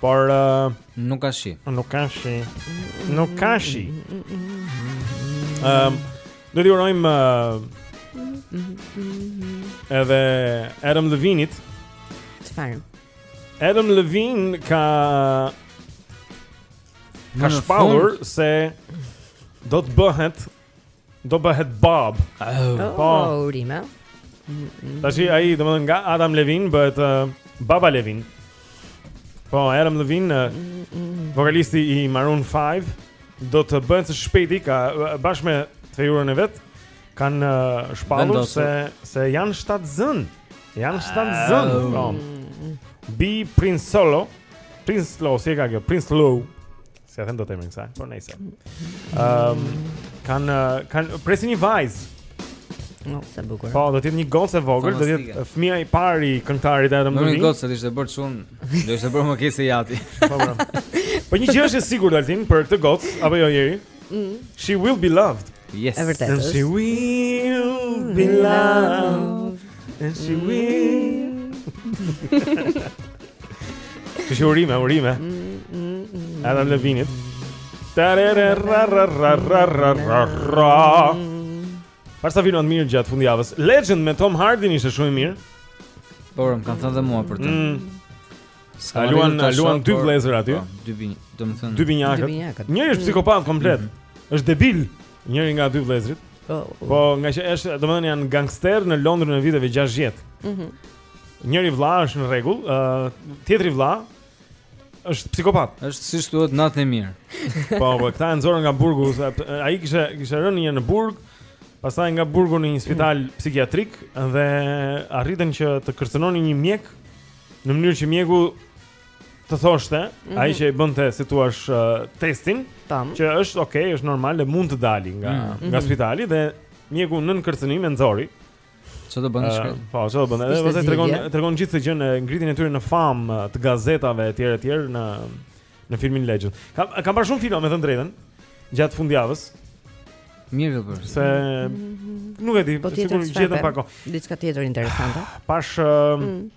Por uh, nuk ka shi. Nuk ka shi. Nuk ka shi. Ehm, um, do t'i urojmë uh, edhe Adam Levine-it. Çfarë? Adam Levine ka ka shpallur se do të bëhet do bëhet babë. Oh, po, urime. Tashi ai, domethënë nga Adam Levin bëhet uh, Baba Levin. Po, Adam Levine, uh, vokalisti i Maroon 5, do të bëhet së shpejti ka uh, bashkë me të fejuarën e vet, kanë uh, shpallur se se janë shtatzënë. Janë shtatzënë. Oh. Po. Bi Prinsloo, Prinsloo, si e ka kjo? Prinsloo. S'ia them dot emrin kësaj, por nejse. Ehm, kanë kanë, presin një vajzë. No, sa bukur. Po, do të jetë një gocë e vogël, do të jetë fëmija i parë i këngëtarit Adam Levine. Mirë gocë, se ishte bërë çun, do ishte bërë më keq se i ati. Po, po. Po një gjë është e sigurt Altin për këtë gocë, apo jo Jeri? Mm. She will be loved. Yes. E vërtetë. She will be loved. And she mm. will. Të që urime, urime Levinit. Pashë ca filma të mirë gjatë fundjavës Legend me Tom Hardin ishte shumë i mirë. Po, më kanë thënë dhe mua për të mm. A luan, a luan dy vllezër aty po, Dy binjakët Njëri është psikopat komplet mm. është debil Njëri nga dy vëllezërit. Po, po nga që është, domethënë janë gangsterë në Londrën e viteve 60. Mhm. Mm Njëri vëlla është në rregull, ë uh, tjetri vëlla është psikopat. Është siç thuhet natën e mirë. Po, po, këta e nxorën nga burgu, ai kishte kishte rënë një në burg, pastaj nga burgu në një spital mm. psikiatrik dhe arritën që të kërcënonin një mjek në mënyrë që mjeku të thoshte, mm -hmm. ai që i bënte si thua uh, testin, Tam. që është ok, është normal dhe mund të dali nga mm -hmm. nga mhm. spitali dhe mjeku nën kërcënim e nxori. Ça do bënte i shkreti? Po, ça do bënte? Edhe vetë tregon tregon gjithë këtë gjënë, ngritjen e tyre në famë uh, të gazetave etj etj në në filmin Legend. Kam kam parë shumë filma me thënë të drejtën gjatë fundjavës. Mirë do bësh. Se mhm. nuk e di, po sigurisht gjetëm pak. Diçka tjetër interesante. Pashë uh, mm.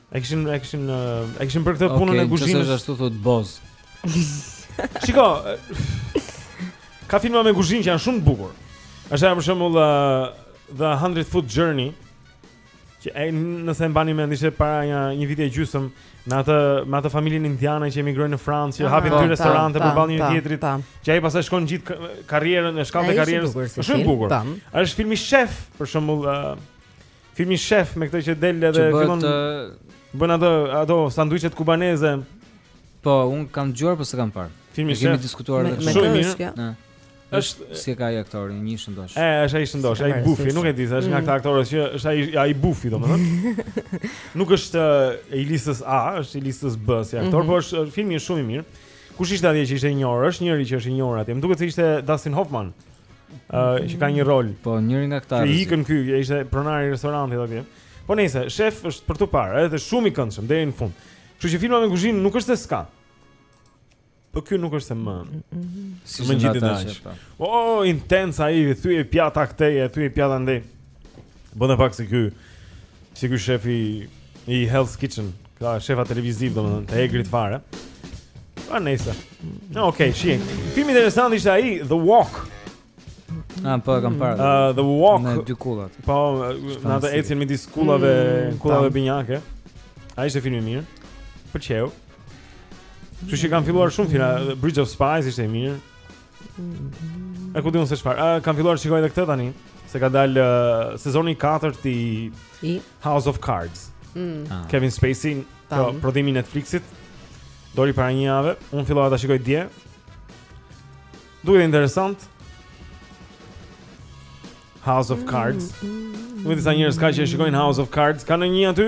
E kishin e kishin e kishin për këtë okay, punën e kuzhinës. Okej, okay, ashtu thotë Boz. Shiko. Ka filma me kuzhinë që janë shumë të bukur. Është ajo për shembull uh, The Hundred Foot Journey. Që e nëse e mbani mend ishte para një një viti e gjysmë me atë me atë familjen indiane që emigrojnë në Francë, që ah, hapin dy restorante përballë njëri-tjetrit. Që ai pastaj shkon gjithë karrierën, e shkallë karrierën. Është shumë bukur. Është filmi Chef për shembull uh, Filmi Chef me këtë që del edhe fillon të... bën ato ato sanduiçet kubaneze. Po, unë e kam dëgjuar po s'e kam parë. Filmi Chef. E kemi diskutuar edhe me shumë mirë. Ëh. Është si e ka ai aktori, një i shëndoshë. Ë, është ai i shëndoshi, ai bufi, nuk e di, është nga mm. këta aktorët që është ai ai bufi, domethënë. Nuk është i listës A, është i listës B si aktor, mhm. por është filmi shumë i mirë. Kush ishte atje që ishte i njohur? Është njëri që është i njohur atje. Më duket se ishte Dustin Hoffman. uh, që ka një rol. Po, njëri nga këta. Që ikën ky, ishte pronari i restorantit atje. Po nejse, Chef është për t'u parë, edhe shumë i këndshëm deri në fund. Kështu që filma me kuzhinë nuk është se s'ka. Po ky nuk është se më. Si më gjithë dash. Po. O, oh, intens ai, thyej pjata këtej, e thyej pjata andej. Bën pak si ky. Si ky shefi i Hell's Kitchen, Ka shefa televiziv domethënë, të egër fare. Po nejse. Okej, okay, shihim. Film interesant ishte ai The Walk. Ah, po e kam parë. Uh, the Walk me dy kullat. Po, ai që ecën midis kullave, mm, kullave binjake. Ai ishte film i mirë. Pëlqeu. Kështu që kam filluar shumë filma, Bridge of Spies ishte i mirë. E ku di unë se çfarë? Ah, kam filluar të shikoj edhe këtë tani, se ka dalë uh, sezoni i katërt i House of Cards. mm. Ah. Kevin Spacey, ky prodhimi i Netflixit. Doli para një jave, unë fillova ta shikoj dje. Duket interesant. House of Cards. Nuk e di sa njerëz ka që e shikojnë House of Cards. Ka ndonjë aty?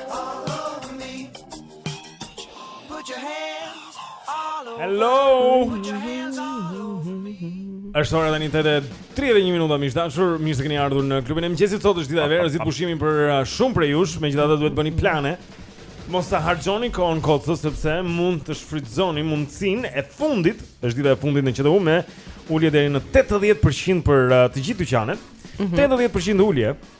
Hello. Është ora tani 8:31 minuta miq të dashur, mirë se keni ardhur në klubin e mëngjesit. Sot është dita e verës, ditë pushimi për uh, shumë prej jush, megjithatë duhet të bëni plane. Mos ta harxhoni kohën kot sepse mund të shfrytëzoni mundësinë e fundit, është dita e fundit në QTU me ulje deri në 80% për uh, të gjithë dyqanet. Mm -hmm. 80% ulje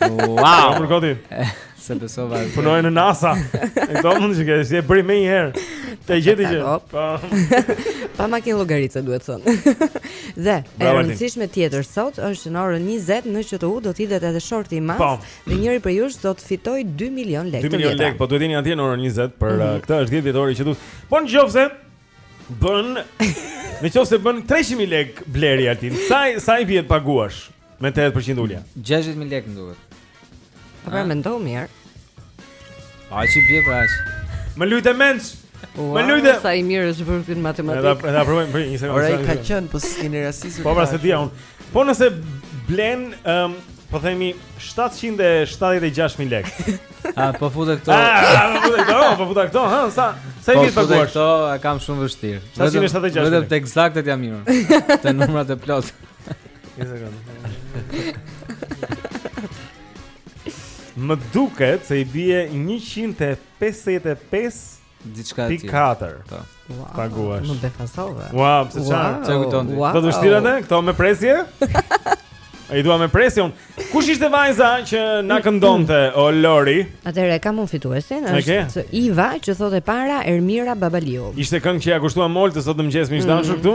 Wow. Për gati. S'e besova. Punoj në NASA. E do mund të shkësh, e bëri më një herë. Të gjeti që. Po. Pa makinë llogaritëse duhet thënë. Dhe e rëndësishme tjetër sot është në orën 20 në QTU do të hidhet edhe shorti i madh po. dhe njëri prej jush do të fitojë 2 milion lekë. 2 milion lekë, po duhet të jeni atje në orën 20 për mhm. uh, këtë është 10 vjetori i QTU-së. Po nëse Bën Në qofë se bën 300.000 lek blerje Altin Sa, sa i bie të paguash Me 80% ulje 60.000 lek më duket Po pra mendohu mirë Aq i bie pra Më luajte mendsh Më luajte Sa i mirë është bërë në matematikë Edhe e provojmë provojmë për një sekondë Ore ai ka qenë po s'keni rastisur Po pra s'e dija unë Po nëse blen um, Po themi 776.000 lek A po fute këto? A po fute këto? Po fute këto, ha? Sa sa i po vjen paguash? Po këto e kam shumë vështirë. 776. Vetëm te ekzaktet jam mirë. Te numrat e plotë. Një sekondë. Më duket se i bie 155 diçka e tillë. Pik 4. Po. Wow, Paguash. Më befasove. Ua, wow, pse çfarë? Wow, Çfarë kujton ti? Wow. Do të vështira ti këto me presje? A i dua me presje unë. Kush ishte vajza që na këndonte o Lori? Atëherë kam unë fituesin, është okay. Iva që thotë e para Ermira Babaliu. Ishte këngë që ia kushtuam Oltës sot në mëngjes miq të dashur mm. këtu?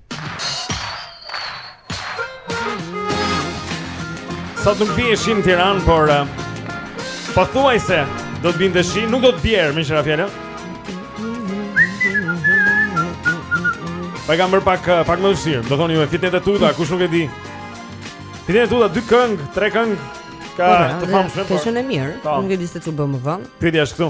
Sot nuk bie shi në Tiranë, por uh, pothuajse do të binte shi, nuk do të bjerë, meqë ra fjala. Po e kam bërë pak eh, pak më vështirë. Do thoni ju e Fitnete Tuda, kush nuk e di. Fitnete Tuda dy këngë, tre këngë. Ka po, të famshme. Po. Kështu në mirë, po. nuk e di se ç'u bë më vonë. Pyetja është këtu.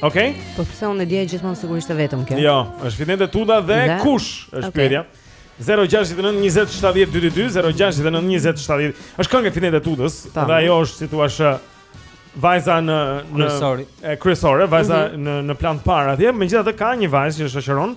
Ok? Po pse unë e dija gjithmonë sigurisht të vetëm kjo. Jo, është Fitnete Tuda dhe, dhe? kush është okay. pyetja? 0692070222 0692070222 është kënga e Fitnete Tudës dhe ajo është si thua ||| placeholder vajza në kryesore, e kryesore, vajza mm -hmm. në në plan të parë atje, megjithatë ka një vajzë që shoqëron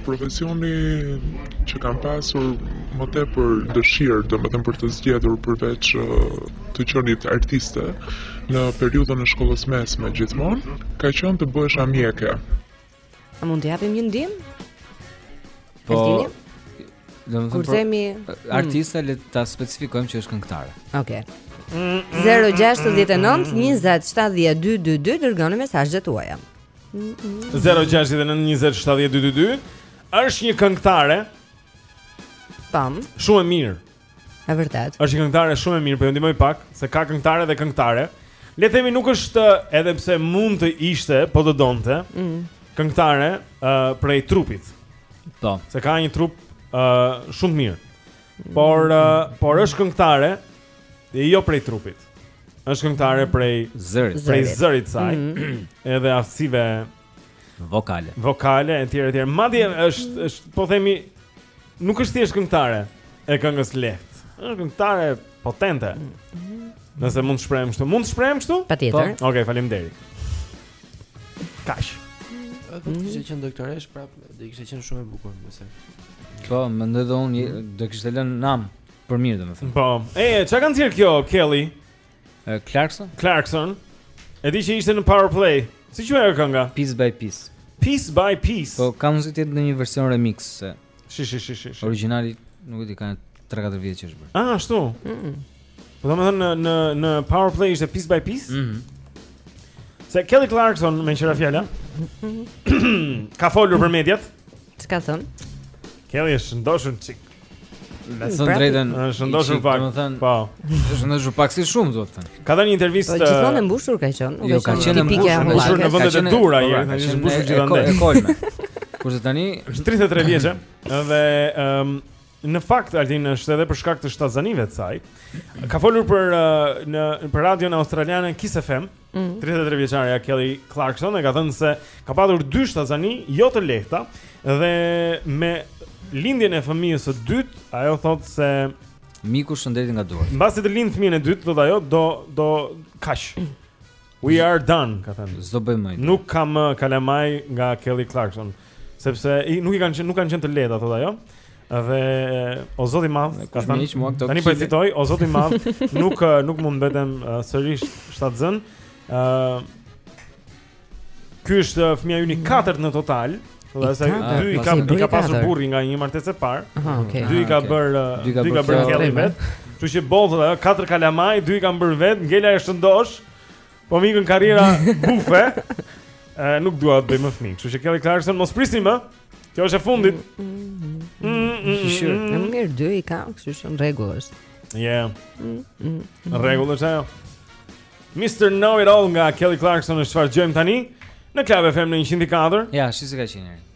Profesioni që kam pasur më tepër dëshirë, domethënë për të zgjedhur përveç të qenit artiste në periudhën e shkollës mesme gjithmonë, ka qenë të bëhesha mjeke. A mund të japim një ndihmë? Po. Kur themi hmm. artiste le ta specifikojmë që është këngëtare. Okej. Okay. 069 20 70 222 dërgoni mesazhet tuaja. 0-6-9-27-12-2 është një këngëtare Tam Shumë e mirë E vërtet është një këngëtare shumë e mirë, po ju ndihmoj pak Se ka këngëtare dhe këngëtare Le të themi nuk është edhe pse mund të ishte, po të donte mm. Këngëtare uh, prej trupit Po Se ka një trup uh, shumë të mirë Por, uh, por është këngëtare Dhe jo prej trupit. Është këngëtare mm. prej zërit, prej zërit të saj. Mm -hmm. Edhe aftësive vokale. Vokale etj etj. Madje është është po themi nuk është thjesht këngëtare e këngës lehtë. Është këngëtare potente. Mhm. Nëse mund të shprehem kështu, mund të shprehem kështu? Patjetër. Po. Okej, okay, faleminderit. Kaq. Edhe të kishte qenë doktoreshë prapë, do të kishte qenë shumë e bukur, më Po, mendoj dhe unë do kishte lënë nam. Për mirë domethënë. Po. E, ç'ka thënë kjo Kelly? Clarkson? Clarkson. E di që ishte në Power Play. Si quhet ajo kënga? Piece by Piece. Piece by Piece. Po ka mundësi të jetë në një version remix se. Shi shi shi shi. Origjinali nuk e di kanë 3-4 vjet që është bërë. Ah, ashtu. Mm -mm. Po domethënë në në në Power Play ishte Piece by Piece. Mhm. Mm se Kelly Clarkson meqë ra fjala. ka folur për mediat. Ç'ka thënë? Kelly është shëndoshur çik. Me thënë të drejtën, është shëndoshur pak. Domethënë, po. Është shëndoshur pak si shumë, domethënë. Ka dhënë një intervistë. Po gjithmonë e mbushur ka qenë, nuk jo, ka qenë tipike e mbushur në vendet e duhura, ajo ka qenë mbushur gjithandaj. Është kolme. Kurse tani është 33 vjeçë, dhe ëm në fakt Altin është edhe për shkak të shtatzanive të saj. Ka folur për në për radion australiane Kiss FM. Ëh, Mm. 33 vjeçarja Kelly Clarkson ka thënë se ka patur dy shtatzëni jo të lehta dhe me lindjen e fëmijës së dytë, ajo thotë se më iku shëndeti nga duart. Mbasi të lind fëmijën e dytë, thotë ajo, do do kaq. We are done, ka thënë. S'do bëj më. Nuk kam më uh, kalamaj nga Kelly Clarkson. Sepse i, nuk i kanë nuk kanë qenë të lehta thotë ajo. Dhe o zot i madh, ka thënë. Tani po citoj, o zot i madh, nuk nuk mund të mbetem uh, sërisht shtatzënë. ë uh, Ky është fëmija yni 4 në total. Dhe sa dy i ka i ka pasur burri nga një martesë e parë. Okay. Dy i ka bër dy i ka bër Kelly vet. Kështu që boll ajo katër kalamaj, dy i kam bër vet, ngela e shëndoshë. Po më ikën karriera bufe. Ë nuk dua të bëj më fëmijë, kështu që Kelly Clarkson mos prisni më. Kjo është e fundit. Shi, më mirë dy i ka, kështu që në rregull është. Yeah. Në rregull është ajo. Mr. Know It All nga Kelly Clarkson është çfarë dëgjojmë tani në Club FM në 104. Ja, shi si ka qenë.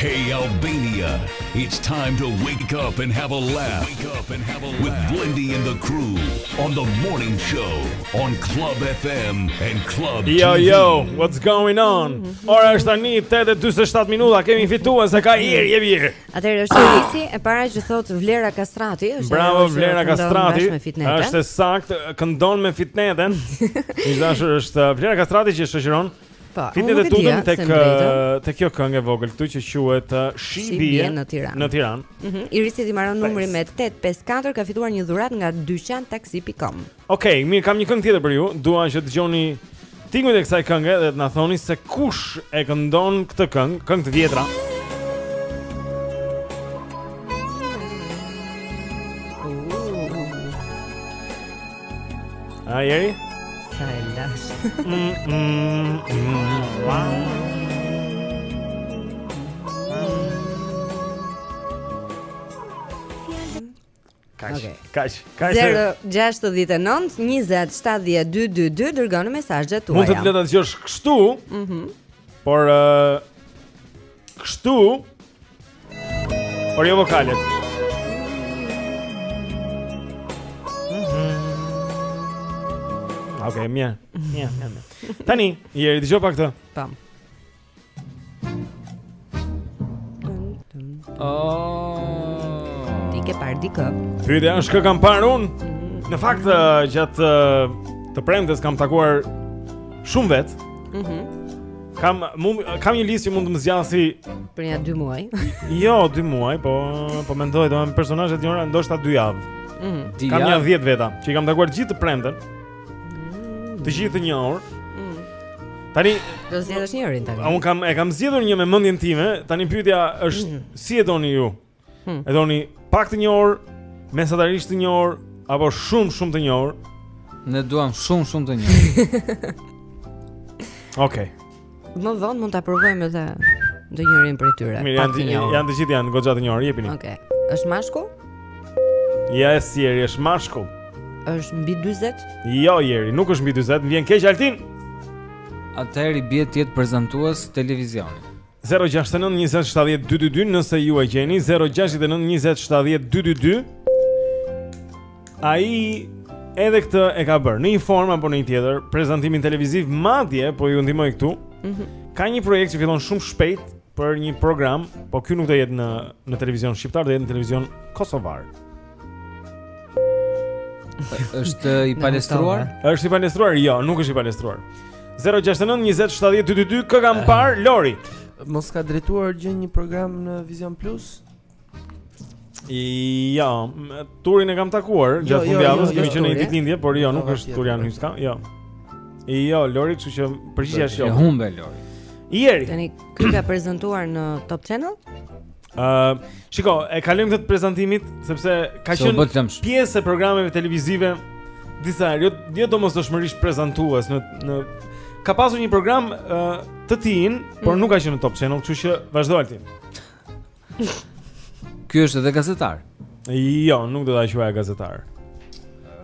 Hey Albania, it's time to wake up and have a laugh. Wake up and have a laugh with Blendi and the crew on the morning show on Club FM and Club TV. Yo yo, what's going on? Ora është tani 8:47 minuta, kemi fituesen ka ir, je bir. Atëherë Elisi, e para që thot Vlera Kastrati, është Bravo Vlera Kastrati. Është e saktë, këndon me Fitneten. Ish dashur është uh, Vlera Kastrati që shoqëron Po, Fitnete Tudën tek kjo këngë e vogël këtu që quhet uh, She Be në Tiranë. Në Tiranë. Ëh, mhm, Irisit i mbaron numri me 854 ka fituar një dhuratë nga dyqan taksi.com. Okej, okay, mirë, kam një këngë tjetër për ju. Dua që të dëgjoni tingujt e kësaj kënge dhe të na thoni se kush e këndon këtë këngë, këngë të vjetra. A Jeri? Sa e lash. Mm, mm, mm, wow. Kaq, okay. kaq, kaq. 069 20 70 222 dërgoni mesazhet tuaja. Mund të të lë ta dëgjosh kështu. Mhm. Mm por uh, Kështu Por jo vokalet Ok, mja, mja, mja, mja. Tani, Jeri, dëgjo pak këtë. Tam Oh. Ti ke parë dikë? Pyetja është kë kam parë unë. Në fakt gjatë të premtes kam takuar shumë vet. Mhm. Mm Kam mund, kam një listë që mund të më zgjasi për një 2 muaj. jo, 2 muaj, po po mendoj domethënë personazhe të njohura ndoshta 2 javë. Mm -hmm. Kam një 10 veta që i kam takuar gjithë të premten. Mm. Të gjithë të njohur. Mm. Tani do zgjedhësh njërin tani. Unë kam e kam zgjedhur një me mendjen time. Tani pyetja është mm. si e doni ju? Hmm. E doni pak të njohur, mesatarisht të njohur apo shumë shumë të njohur? Ne duam shumë shumë të njohur. Okej. Më vonë mund ta provojmë edhe ndonjërin prej tyre. Mirë, janë janë të gjithë janë goxha të njohur, jepini. Okej. Okay. Është mashkull? Ja, yes Jeri, është mashkull. Është mbi 40? Jo, Jeri, nuk është mbi 40, më vjen keq Altin. Atëherë i bie të jetë prezantues televizioni. 069 20 70 222 nëse ju e gjeni 069 20 70 222 ai edhe këtë e ka bërë në një formë apo në një tjetër prezantimin televiziv madje po ju ndihmoj këtu mm -hmm. ka një projekt që fillon shumë shpejt për një program po ky nuk do jetë në në televizion shqiptar do jetë në televizion kosovar Është i palestruar? Është i palestruar? Jo, nuk është i palestruar. 069 20 70 222 kë kam parë Lori. Mos ka drejtuar gjë një program në Vision Plus? Jo, Turin e kam takuar jo, gjatë jo, fundjavës, jo, kemi qenë në ditëlindje, por jo, nuk është Turjan Hyska, jo. Jo, Lori, kështu që përgjigja është jo. E humbe Lori. Jeri. Tani ky ka prezantuar në Top Channel? Uh, shiko, e kalojmë këtë të prezantimit sepse ka so, qenë pjesë e programeve televizive disa herë, jo, jo domosdoshmërisht prezantues në në ka pasur një program uh, të tijin, por mm. nuk ka qenë në Top Channel, kështu që vazhdo Altin. Ky është edhe gazetar. Jo, nuk do ta quaja gazetar.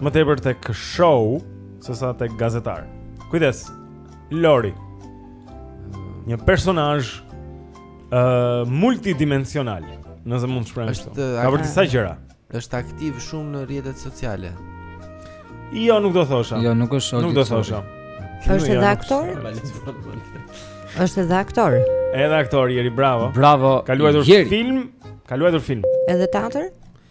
Më tepër tek show se sa tek gazetar. Kujdes. Lori. Një personazh uh, multidimensional, nëse mund të shprehem kështu. Ka për disa gjëra. Është aktiv shumë në rrjetet sociale. Jo, nuk do thosha. Jo, nuk është Nuk do thosha. Është edhe aktor? Është edhe aktor. Edhe aktor, Jeri, bravo. Bravo. Ka luajtur film, ka luajtur film. Edhe teatr?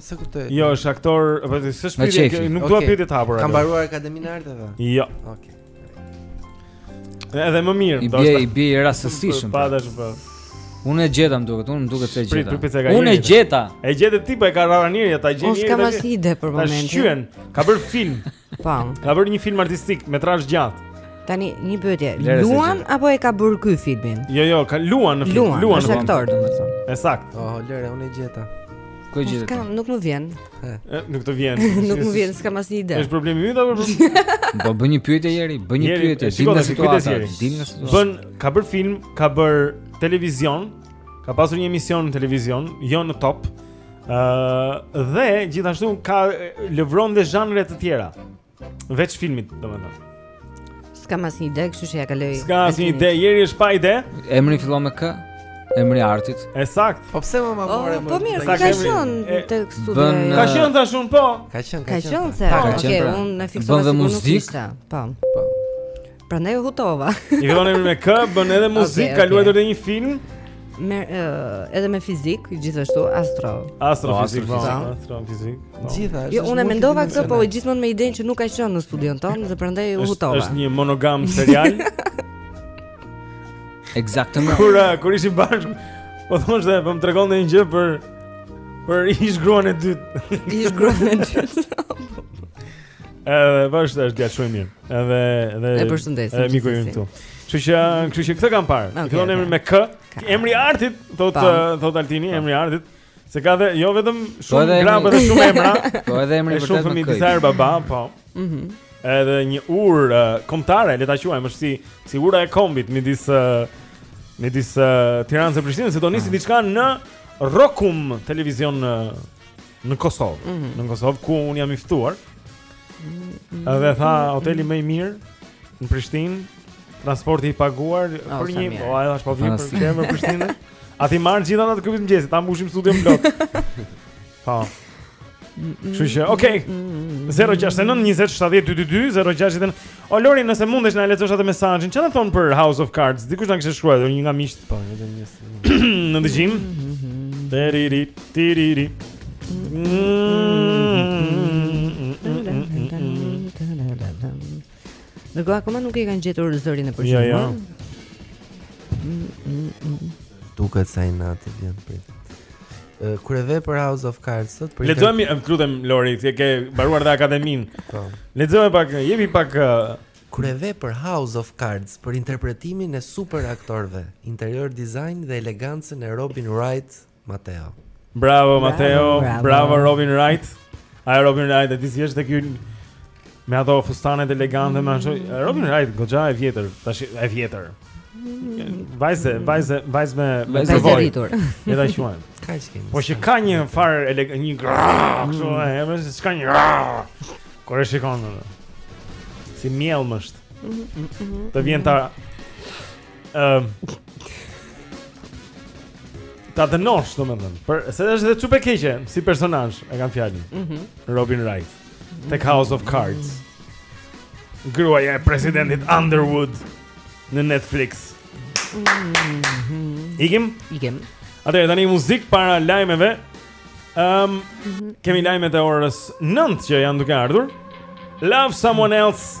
S'e kuptoj. Jo, është aktor, apo ti s'është pyetje, nuk dua pyetje të hapura. Ka mbaruar Akademinë e Arteve? Jo. Okej. Edhe më mirë, do të thotë. I bie i rastësishëm. Pa dashur po. Unë e gjeta më duket, unë më duket se e gjeta. Unë e gjeta. E gjetë tipa e ka rrarë njëri, ata gjenë njëri. Unë s'kam as ide për momentin. Ka shqyen, ka bërë film. Po. Ka bërë një film artistik metrazh gjatë. Tani një pyetje, luan apo e ka bërë ky filmin? Jo, jo, ka, luan në film, luan. Është aktor domethënë. E saktë. Po, oh, lëre, unë e gjeta. Kush e gjeta? Kam, nuk më vjen. Nuk të vjen. nuk më vjen, s'kam asnjë ide. Është problemi yt apo problem? Do bëj një pyetje Jeri, bëj një pyetje, dilim nga situata. Dilim nga situata. Bën, ka bërë film, ka bërë televizion, ka pasur një emision në televizion, jo në Top. Ëh, uh, dhe gjithashtu ka, lëvron dhe zhanre të tjera. Veç filmit, domethënë. S'kam asnjë ide, kështu që ja kaloj. S'ka asnjë ide, Jeri është pa ide. Emri fillon me K. Emri i artit. E saktë. Po pse më, ma more oh, më? Po mirë, ka qenë te studio. Ka qenë tash un po. Ka qenë, ka qenë. Ka qenë, pra. okay, unë e fiksova. Bën dhe muzikë. Po. Po. Prandaj u hutova. I fillon emri me K, bën edhe muzikë, okay, ka luajtur okay. edhe një film. Me uh, edhe me fizikë, gjithashtu astro. Astro po, fizikë, po. astrofizikë. Po. Gjithashtu. Jo, unë mendova këtë po gjithmonë me idenë që nuk ka qenë në studion tonë dhe prandaj u hutova. Është një monogam serial. Eksaktësisht. Kur eh, kur ishim bashkë, po thoshte, po më tregonte një gjë për për ish gruan e dytë. Ish gruan e dytë. Edhe vërtet është djalë shumë mirë. Edhe edhe e përshëndesim. Edhe miku ynë këtu. Kështu që, kështu që këtë kam parë. Okay, Fillon okay. emri me K. Ka. Emri i artit, thotë eh, thotë Altini, pa. emri i artit. Se ka dhe jo vetëm po shumë gra, po dhe shumë emra. Po edhe emri i vërtetë. Shumë fëmijë disa herë baba, po. Mhm. Mm edhe një urë uh, eh, kombëtare, le ta quajmë, është si si ura e kombit midis uh, midis uh, Tiranës e Prishtinës, se do nisë ah. diçka në Rrokum televizion uh, në Kosovë, mm -hmm. në Kosovë ku unë jam i ftuar. Mm -hmm. Dhe tha hoteli më i mirë në Prishtinë, transporti i paguar oh, për një, po ajo është po vjen për kemi në Prishtinë. A t'i marr gjithë ata të klubit të mëngjesit, ta mbushim studion plot. Po. Kështu që, okay. 069 20 70 222 069 O Lori, nëse mundesh na lexosh atë mesazhin, çfarë thonë për House of Cards? Dikush na kishte shkruar një nga miqtë. Po, edhe një. Në dëgjim. Teriri, teriri. Ndërkohë akoma nuk e kanë gjetur zërin e përgjithë. Jo, jo. Duket sa inat të vjen prit. kryevepër House of Cards thotë për Lexoje, më lutem Lori, ti e ke mbaruar dhe akademinë. Po. Lexoje pak, jemi pak uh... kryevepër House of Cards për interpretimin e super aktorëve, interior design dhe elegancën e Robin Wright Mateo. Bravo Mateo, bravo, bravo Robin Wright. Ai Robin Wright, ti si është ky Me ato fustanet elegante me ashtu. Robin Wright goxha e vjetër, tashmë e vjetër. Vajze, vajze, vajzë me me të vërtetë. Ne ta quajmë. Ka që kemi. Po që ka një farë elegance, një grah, kështu e hemë, se s'ka një grah. Kur e shikon më. Si miell më është. Të vjen ta ëm Ta dënosh, domethënë Për, Se është edhe çupë e keqe Si personazh e kam fjalën mm -hmm. Robin Wright Tek House of Cards. Gruaja e presidentit Underwood në Netflix. Mhm. Ikim? Ikim. Atëherë tani muzikë para lajmeve. Ehm, um, kemi lajmet e orës 9 që janë duke ardhur. Love someone else.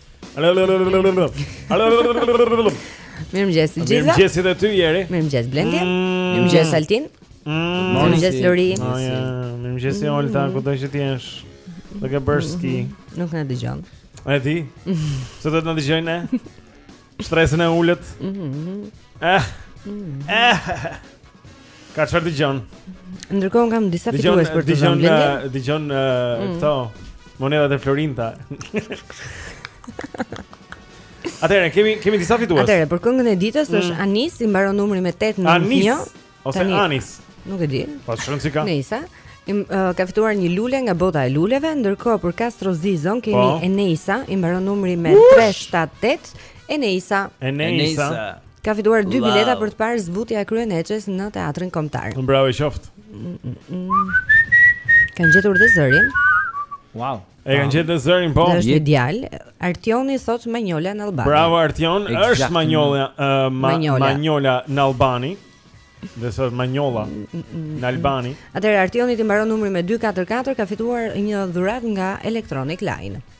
Mirëmëngjes, Xhiza Mirëmëngjes edhe ty, Jeri Mirëmëngjes, Blendi mm. Mirëmëngjes, Altin mm. Mirëmëngjes, Lori Mirëmëngjes, Olta, kudo që t'jesh Duke bërë ski mm-hmm. Nuk na dëgjon E di? Se do të na dëgjojë ne? Shtresën e ulët? Mm-hmm. Eh Eh Ka çfarë dëgjon? Ndërkohë kam disa fitues për të dhënë. Dëgjon, dëgjon mm. këto monedhat e florinjta. Atëherë kemi kemi disa fitues. Atëherë për këngën e ditës mm. është Anis i mbaron numri me 8 në 1. Ose Anis. Nuk e di. Po çon si ka? Nëse Im, uh, ka fituar një lule nga bota e luleve, ndërkohë për Kastro Zizon kemi po. Eneisa, i mbaron numri me 378, Eneisa. Eneisa. Ka fituar dy bileta për të parë Zbutja e kryeneçes në Teatrin Kombëtar. Bravo i qoftë. Kanë gjetur dhe zërin. Wow. E kanë gjetë dhe zërin po. Dhe është ideal. Artioni thotë Manjola Nallbani. Bravo Artion, exactly. është Manjola, uh, ma, Manjola. Manjola Nallbani. Dhe sot Manjola mm, mm, mm, Nallbani. Atëherë Artioni i mbaron numri me 244 ka fituar një dhuratë nga Electronic Line.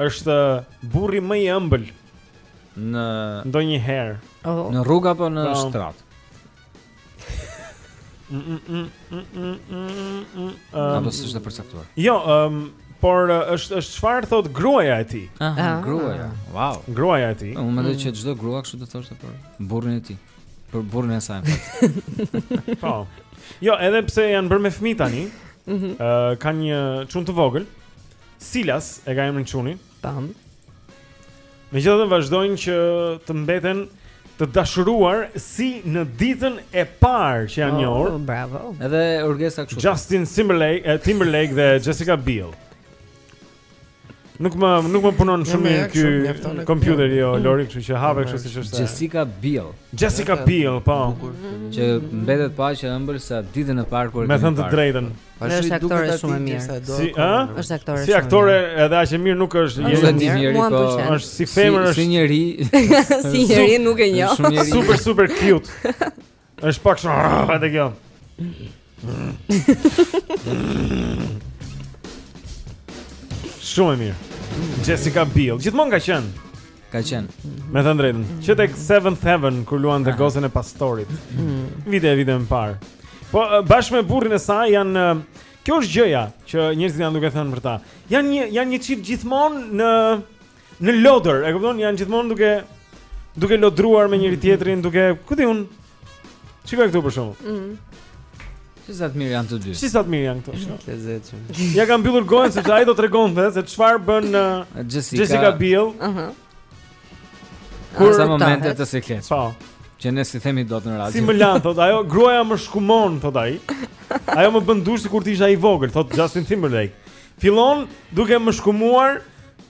Është burri më i ëmbël ndonjëherë. Oh. Në rrugë apo në oh. shtrat? Apo s'është e përcaktuar Jo, um, por është është çfarë thotë gruaja e tij. Aha, ah. gruaja. Wow. Gruaja e tij. Unë mendoj mm. që çdo grua kështu do thoshte për burrin e tij. Për burrin e saj. Po. Jo, edhe pse janë bërë me fëmijë tani. Mhm. Ëh, kanë një çun të vogël. Silas e ka emrin çuni. Tan. Megjithatë vazhdojnë që të mbeten të dashuruar si në ditën e parë që janë oh, njohur. Oh, bravo. Edhe Orgesa kështu. Justin Timberlake, eh, Timberlake dhe Jessica Biel. Nuk më nuk më punon shumë mirë ky kompjuteri o Lori, kështu që haje kështu siç është. Jessica Biel. Jessica Biel, po. Që mbetet po aq e ëmbël sa ditën e parë kur e kemi. Me thënë të drejtën. Ajo është aktore shumë e mirë. Si, ë? Është aktore. Si aktore edhe aq e mirë nuk është. Jo, është e mirë, po. Është si femër, është si njeri. Si njeri nuk e njoh. Super super cute. Është pak shumë ah, atë kjo. Shumë e mirë. Jessica Biel, gjithmonë ka qenë. Ka qenë. Me thënë drejtën. Që tek Seventh Heaven kur luante gocën e pastorit. Mm. Vite e vite më parë. Po bashkë me burrin e saj janë Kjo është gjëja që njerëzit janë duke thënë për ta. Janë një janë një çift gjithmonë në në lodër, e kupton? Janë gjithmonë duke duke lodruar me njëri tjetrin, duke, ku di un, Shiko këtu për shembull. Mhm. Si sa të mirë janë të dy. Si sa të mirë janë këto. Lezetshëm. Ja kam mbyllur gojën sepse ai do të tregonte se çfarë bën uh, Jessica, Jessica Biel. Ëh. Uh -huh. Kur ka momente të seklet. Po. Që ne s'i themi dot në radio. Si më lan thot ajo, gruaja më shkumon thot ai. Ajo më bën dush sikur të isha i vogël, thot Justin Timberlake. Fillon duke më shkumuar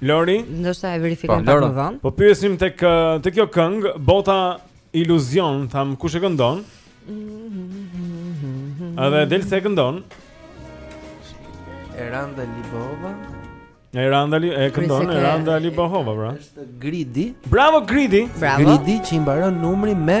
Lori, ndoshta e verifikojmë pak më vonë. Po pyesnim tek te kjo këngë, bota iluzion, tham kush e këndon? A dhe del se e këndon? Eranda Libohova. Eranda li, e këndon Eranda Libohova, pra. Është Gridi. Bravo Gridi. Bravo. Gridi që i mbaron numri me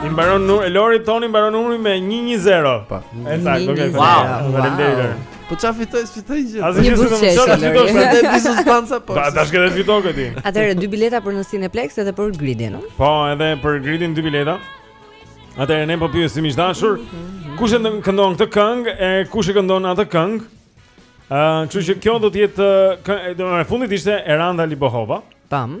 I mbaron numri, e Lori të mbaron numri me 110. Po. Ekzakt, nuk e di. Wow, faleminderit. Po ça fitoi, fitoi gjë. Azi që do të shoh, azi do të shoh te suspansa po. Ta tash këtë fitoi këtë. Atëre dy bileta për në Cineplex edhe për Gridin. Po, edhe për Gridin dy bileta. Atëre ne po pyesim miq të dashur, kush e këndon këtë këngë e kush e këndon atë këngë? Ëh, kështu që kjo do të jetë, do të fundit ishte Eranda Libohova. Pam.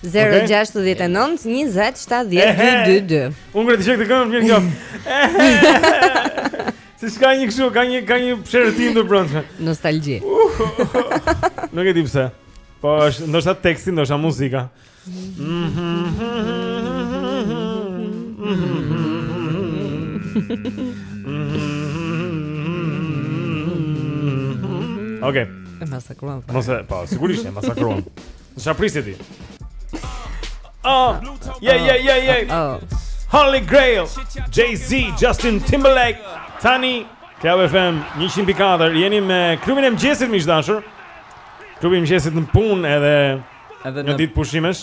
0-6-19-27-12-2 Unë kur dëgjoj këtë këngë, mirë kjo Sikur ka një kështu, ka një, ka një psherëtimë të brendshme Nostalgji Nuk e di pse Po është, ndoshta teksti, ndoshta muzika Okej. E masakruan. Mos e, po, sigurisht e masakruan. Ça prisje ti? Oh, yeah, yeah, yeah, yeah. Oh. Holy Grail, Jay-Z, Justin Timberlake, Tani, Club FM 100.4. Jeni me klubin e mëngjesit miq të dashur. Klubi i mëngjesit në punë edhe edhe në ditë pushimesh.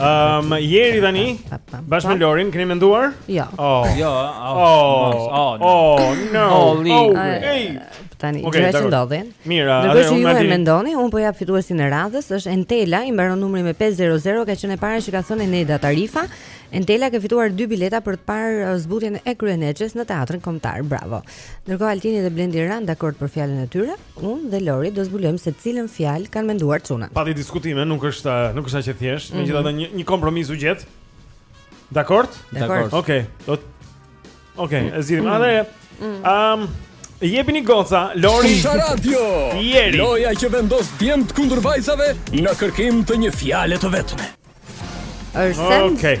Ehm, um, Jeri tani bashkë me po. Lorin keni menduar? Jo. Oh. Jo, oh. Oh, no. Oh, no. Oh, oh hey. Tani, okay, gjëra që ndodhin. Mirë, atë unë mendoj. Nëse ju mendoni, unë po jap fituesin e radhës, është Entela, i mbaron numri me 500, ka qenë e para që ka thënë Eneda Tarifa. Entela ka fituar dy bileta për të parë uh, zbutjen e Kryeneçes në Teatrin Kombëtar. Bravo. Ndërkohë Altini dhe Blendi ranë dakord për fjalën e tyre. Unë dhe Lori do zbulojmë se cilën fjalë kanë menduar çunat. Pati diskutime, nuk është nuk është aq e thjeshtë, mhm. megjithatë një një kompromis u gjet. Dakord? Dakord. Okej. Do Okej, e zgjidhim. Mm. Atëherë, mm. ëm Jepini goca, Lori Fisha Radio Jeri Loja që vendos djemtë kundër vajzave Në kërkim të një fjale të vetme Është send Okej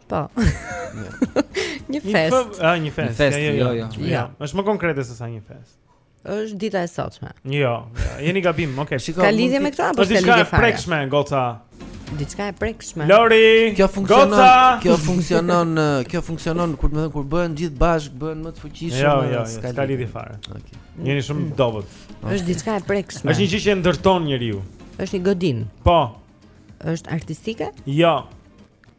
Po. një festë. Ah, një festë. Një festë, jo, jo, jo. Ja, është më konkrete se sa një festë. Është dita e sotme. Jo, jeni gabim, okay. Shiko. Ka lidhje me këtë apo është diçka e prekshme, goca? Diçka e prekshme. Lori, kjo funksionon. Goca! Kjo funksionon, kjo funksionon kur më thonë kur bëhen gjithë bashkë, bëhen më të fuqishëm. Jo, jo, jo s'ka lidhje fare. Okay. Jeni shumë mm. dobët. Është diçka e prekshme. Është një gjë që ndërton njeriu. Është një godinë. Po. Është artistike? Jo.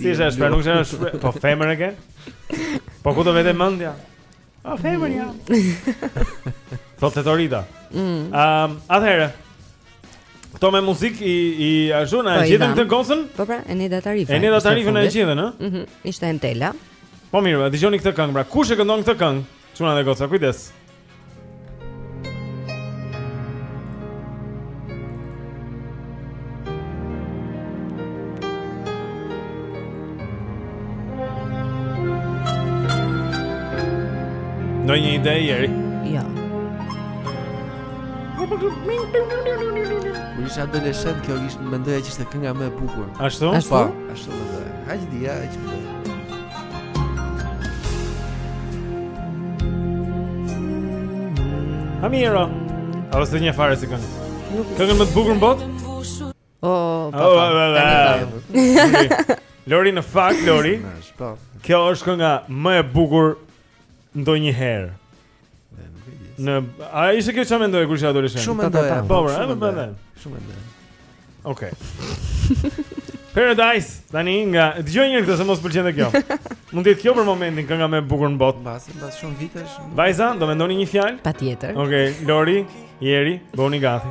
Si është shpër, nuk janë shpër. Po femër e ke? Po ku të vete mendja? Po femër ja. Sot të torita. Ëm, mm. um, atëherë. Këto me muzikë i i Ajuna e po, gjetën këtë gocën? Po pra, Eneda Tarifën. Eneda Tarifën e gjetën, ë? Mhm. Ishte Entela. Po mirë, dëgjoni këtë këngë, pra kush e këndon këtë këngë? Çuna dhe goca, kujdes. Ndonjë ide Jeri Ja Kur isha adoleshent, kjo ishte mendoja që ishte kënga më e bukur Ashtu? Ashtu? Pa, po, ashtu mendoja Hajtë dhja, hajtë dhja A mirë. A e njeh fare si këngë? Këngën më të bukur në botë? O, oh, pa, pa, pa, Lori, në fakt, Lori, po. kjo është kënga më e bukur ndonjëherë. Në a ishte kjo çfarë mendoje kur ishe adoleshent? Shumë mendoj. Po, po, po, po, po. Shumë mendoj. Okej. Paradise, tani pa dëgjoje një këtë se mos të pëlqen kjo. Mund të jetë kjo për momentin kënga më e bukur në botë. Mbas, mbas shumë vitesh. Vajza, do mendoni një fjalë? Patjetër. Okej, Lori, Jeri, bëhuni gati.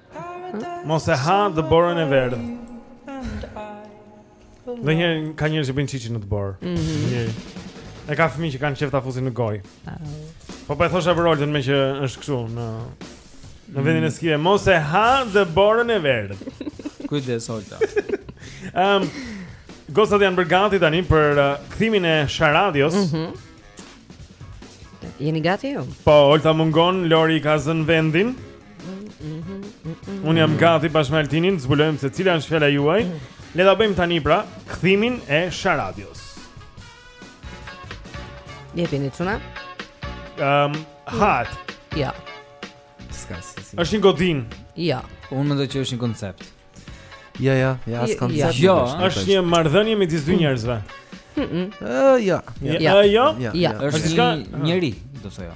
Mos e ha dëborën e verdhë. Dhe njerëz ka njerëz që bëjnë çiçi në dëborë. Mm -hmm. E ka fëmijë që kanë qejf ta fusin në gojë. Po po e thosha për Oltën meqë është kështu në në mm. vendin e skive, mos e ha dëborën e verdhë. Kujdes Olta. Ehm um, Gocat janë bërë gati tani për uh, kthimin e Sharadios. Mhm. Mm Jeni gati ju? Po, Olta mungon, Lori ka zënë vendin. Unë jam gati bashkë me Altinin, zbulojmë se cila është fjala juaj. Le ta bëjmë tani pra kthimin e Sharadios. Jepini çuna? Ehm, um, hat. Ja. S'ka si. si. Është një godinë. Ja. Po unë mendoj që është një koncept. Ja, ja, ja, as koncept. Jo, është një marrëdhënie midis dy njerëzve. Ëh, ja. Ja, ja. Ja, është një njerëz, do të thoya.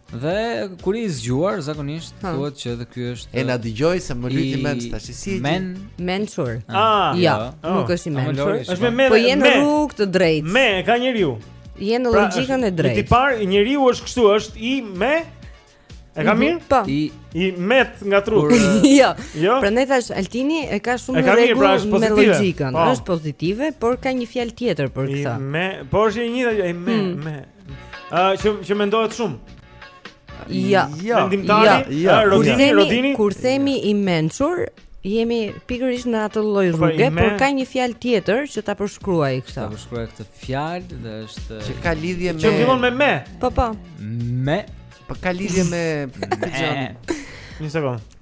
Dhe kur i zgjuar zakonisht thuhet që edhe ky është E na dëgjoi se më dyti mend tash si e Men Mençur. Ah, jo, oh. nuk është i mençur. Është me me. Po jeni në rrugë të drejtë. Me, ka njeriu. Jeni në pra, logjikën e drejtë. Tipar njeriu është kështu, është i me E ka mhm, mirë? Po. I i metë nga trupi. Jo. jo. Prandaj thashë Altini e ka shumë pra, rregull pra, me logjikën. Po. Është pozitive, por ka një fjalë tjetër për këtë. I me, po është e njëjta, i me, hmm. me. Ëh, që që mendohet shumë. Jo. Jo. Mendimtari, jo, Rodini, Rodini. Kur themi i mençur, jemi pikërisht në atë lloj po, rruge, por ka një fjalë tjetër që ta përshkruajë këtë. Ta përshkruajë këtë fjalë dhe është që ka lidhje me Që fillon me me. Po po. Me. Po ka lidhje me Një sekond.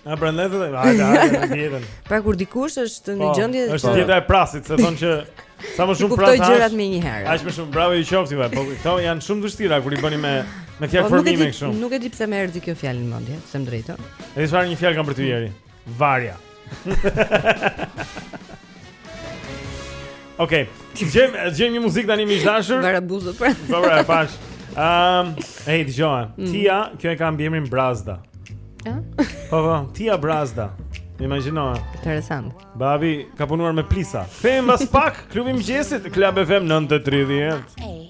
A prandaj do të hajde hajde në dietën. Pra kur dikush është në po, gjendje të është dieta e presit, se thonë që sa më shumë presh. Kuptojë gjërat menjëherë. Aq më shumë bravo i qoftë vaj, po këto janë shumë të vështira kur i bëni me me fjalë po, formime kështu. Nuk e di pse më erdhi kjo fjalë në mendje, të them të drejtën. Edhe çfarë një fjalë kam për ty Jeri? Varja. Okej. Okay. Gjem, gjem një muzikë tani me dashuri. Vara buzë pra. Po pra, pash. Ehm, um, hey, dëgjoj. Mm. Tia, kjo e ka mbiemrin Brazda. Ë? Po po, Tia Brazda. Imagjino. Interesant. Babi ka punuar me plisa. Kthehemi pas pak, klubi i mëngjesit, Club FM 9:30.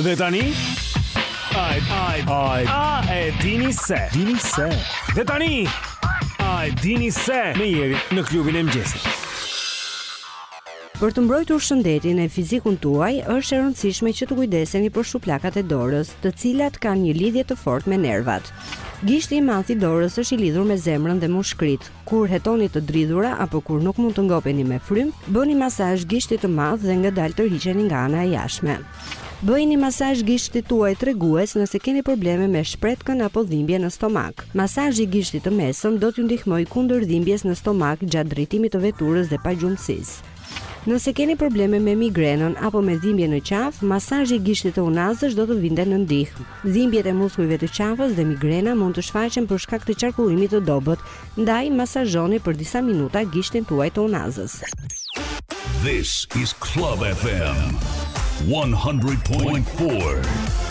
Dhe tani Ai ai ai a e dini se dini se Dhe tani a e dini se me Jerin në klubin e mëngjesit Për të mbrojtur shëndetin e fizikun tuaj, është e rëndësishme që të kujdeseni për shuplakat e dorës, të cilat kanë një lidhje të fortë me nervat. Gishti i madh i dorës është i lidhur me zemrën dhe mushkëritë. Kur hetoni të dridhura apo kur nuk mund të ngopeni me frymë, bëni masazh gishtit të madh dhe ngadalë tërhiqeni nga ana e jashtme. Bëjini masazh gishtit tuaj tregues nëse keni probleme me shpretkën apo dhimbje në stomak. Masazhi i gishtit të mesëm do t'ju ndihmojë kundër dhimbjes në stomak gjatë drejtimit të veturës dhe pagjumësisë. Nëse keni probleme me migrenën apo me dhimbje në qafë, masazhi i gishtit të unazës do të vinte në ndihmë. Dhimbjet e muskujve të qafës dhe migrena mund të shfaqen për shkak të qarkullimit të dobët, Ndaj masazhoni për disa minuta gishtin tuaj të unazës. This is Club FM 100.4.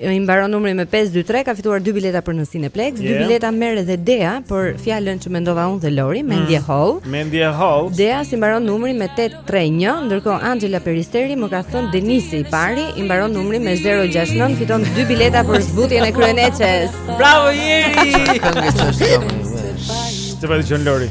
I mbaron numri me 523, ka fituar dy bileta për në Cineplex, dy bileta merr edhe Dea për fjalën që mendova unë dhe Lori, mendjehollë, mm. Mendjehollë. Deas i mbaron numri me 831, ndërkohë Anxhela Peristeri më ka thënë Denisi i pari, i mbaron numri me 069, fiton dy bileta për Zbutjen e kryeneçes. Bravo Jeri. Të bëj John Lori.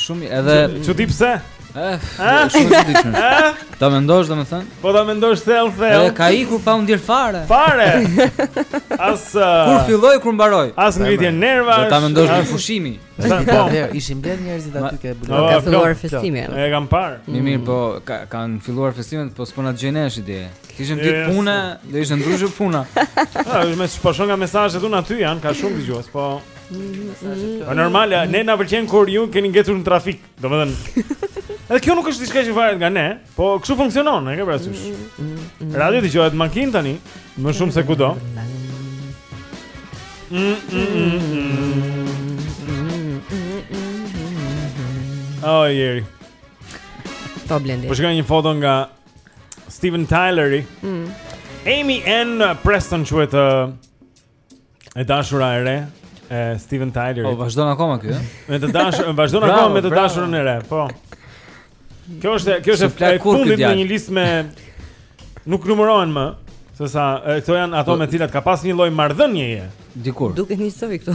Shumë edhe çudi pse? Eh, eh? shumë e çuditshme. Eh? Ta mendosh domethënë? Po ta mendosh thellë thellë. Edhe ka ikur pa u ndier fare. Fare. As uh, kur filloi kur mbaroi. As ngritje nervash. Do ta mendosh me pushimi. Po, ishin mbledh njerëzit aty ke bërë. Ka filluar festimi. E kam parë. Mirë mm. mirë, po kanë filluar festimet, po s'po na gjenesh ide. Kishim ditë pune, do ishte ndryshe puna. Ah, meç pa shoh nga mesazhet unë aty janë, ka shumë dëgjues, po Po normal, ne na pëlqen kur ju keni ngecur në trafik, domethënë. Edhe kjo nuk është diçka që varet nga ne, po kështu funksionon, e ke parasysh. Mm, mm, mm. Radio dëgjohet në makinë tani, më shumë se kudo. Oh, jeri. Po Blendi. Po shikoj një foto nga Steven Tyleri. Mm. Aimee Ann Preston quhet uh, E dashura e re e Steven Tyler. Po vazhdon akoma ky, ëh? Me të dashur, vazhdon akoma me të dashurën e re, po. Kjo është, kjo është e fundit në një listë që nuk numërohen më, se sa këto janë ato po- me të cilat ka pas një lloj marrëdhënieje dikur. Duke nisoj këtu.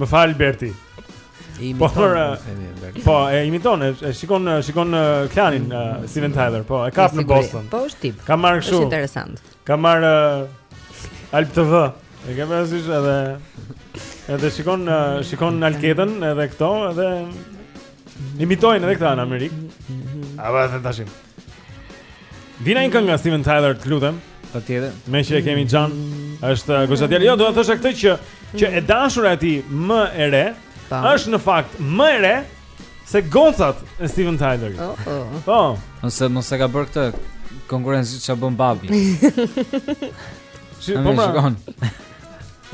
Më fal Berti. Po, por, po e imiton, e shikon shikon Klanin mm. Steven Tyler, po e kap në Boston. Po është tip. Ka marrë kështu. Është interesant. Ka marrë Alb TV. E ke parasysh edhe edhe shikon shikon Alketën edhe këto edhe imitojnë edhe këta në Amerikë. A vazhdon tashim. Vini një këngë nga Steven Tyler, të lutem. Patjetër. Me që e kemi Xhan, është uh, goxha djalë. Jo, do ta thosha këtë që që e dashura e tij më e re është në fakt më e re se gocat e Steven Tyler. Po. Oh, oh. Po. Ose oh. mos e ka bërë këtë konkurrencë ç'a bën babi. Si po më shkon.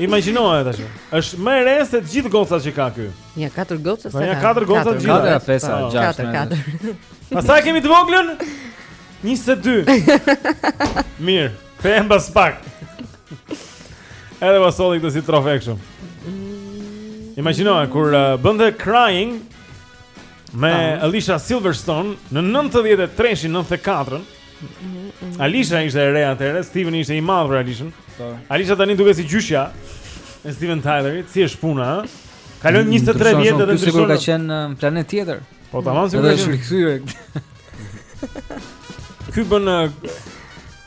Imagjinoje tash. Është më e re se të gjithë gocat që ka ky. Ja katër goca sa ka? Ja katër goca të gjitha. Katër fejesa, gjashtë. Katër, katër. Pastaj kemi të voglën? 22. Mirë, kthehem pas pak. Edhe pas solli këtë si trofe kështu. Mm. Imagjinoje kur uh, bënte Crying me Alicia Silverstone në 93-shin, 94-ën. Alicia ishte e re atëherë, Steven ishte i madh për Alician. Po. Alicia tani duket si gjyshja e Steven Tylerit, si është puna, ha? Kalon 23 vjet dhe ndryshon. Sikur ka qenë në planet tjetër. Po tamam sikur ka qenë rikthyer. Ky bën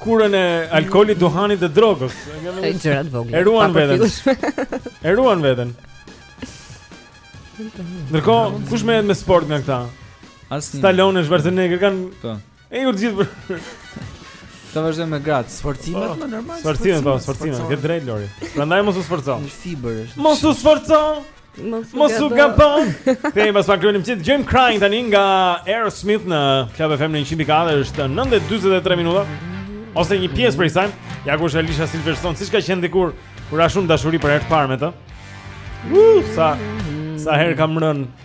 kurën e alkoolit, duhanit dhe drogës. Ai gjëra të vogla. E ruan veten. E ruan veten. Ndërkohë, kush merret me sport nga këta? Asnjë. Stallone, Schwarzenegger kanë po. E ju gjithë. Të vazhdojmë me gratë, sforcimet oh, më normale. Sforcimet, po, sforcimet, ke të drejtë Lori. Prandaj mos u sforco. Një fibër është. Mos u sforco. Mos u gabo. Te mos pa kryeni ç'të gjejmë Crying tani nga Aerosmith në Club FM 104 është 9:43 minuta. Ose një pjesë prej saj. Ja ku është Alicia Silverstone, siç ka qenë dikur kur rashë në dashuri për herë të parë me të. Uh, sa sa herë kam rënë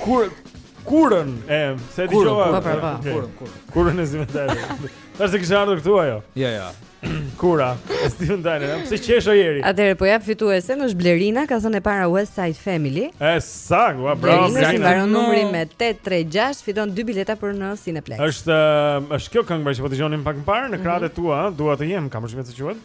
Kur kurën e se di çova. Po pra, pra, kurën, kurën. Kurën e Steven Tyler. Ta shi kishte ardhur këtu ajo. Jo, jo. Kura, Steven Tyler, pse qesh o njeri? Atëherë po jap fituesen, është Blerina, ka thënë e para West Side Family. E saktë, ua bravo. Blerinës i mbaron numri me 836, fiton dy bileta për në Cineplex. Është është kjo këngë që po dëgjonim pak më parë në mhm. krahët e tua, dua të jem, kam përshtypjen se quhet.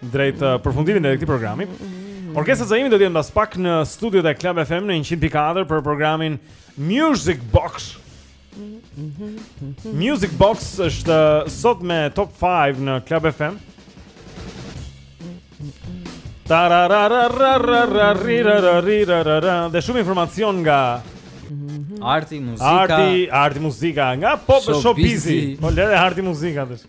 Drejt uh, përfundimit të këtij programi. Mm-hmm. Orgesa Zaimi do të jetë mbas pak në studiot e Club FM në 104 për programin Music Box. Mm-hmm. Music Box është uh, sot me Top 5 në Club FM. Dhe shumë informacion nga Arti, muzika Arti, arti, muzika Nga po showbizi Po lere arti, muzika Arti, muzika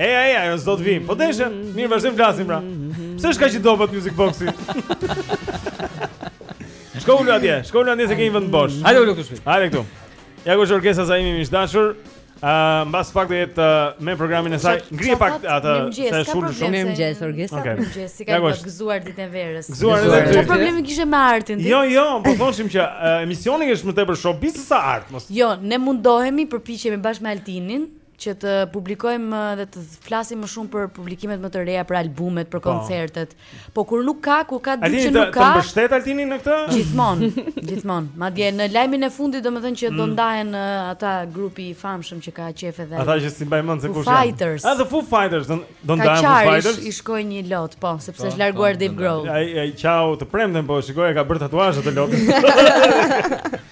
Eja, eja, jo s'do të vim Po deshe, mirë vazhdim flasim pra Pse s'ka që do bëhet Music Boxi? Shko ulu atje, shko ulu atje se kemi vënd bosh Hajde ulu këtu shpi Hajde këtu Ja ku është Orgesa Zaimi miq të dashur Uh, mbas pak do jetë uh, me programin e saj. Ngrije pak atë se është shumë shumë. Mirëmëngjes, Orgesa. Okay. Mirëmëngjes, si kalon gëzuar ditën e verës. Gëzuar edhe ty. Çfarë problemi kishe me artin ti? Jo, jo, po thoshim që uh, emisioni është më tepër showbiz se sa art, mos. Jo, ne mundohemi, përpiqemi bashkë me Altinin, që të publikojmë dhe të flasim më shumë për publikimet më të reja, për albumet, për po. koncertet. Po kur nuk ka, kur ka ditë që nuk ka. Altini, mbështet Altini në këtë? Gjithmonë, gjithmonë. Madje në lajmin e fundit domethënë që do mm. ndahen ata grupi i famshëm që ka qejf edhe. Ata që s'i mbaj mend se kush janë. Fighters. Edhe Foo Fighters do do ndahen Foo Fighters. Ka qarë, i shkoi një lot, po, sepse po, është larguar po, Dave Grohl. Ai ai qau të premten po, shikoj e ka bërë tatuazh atë lotin.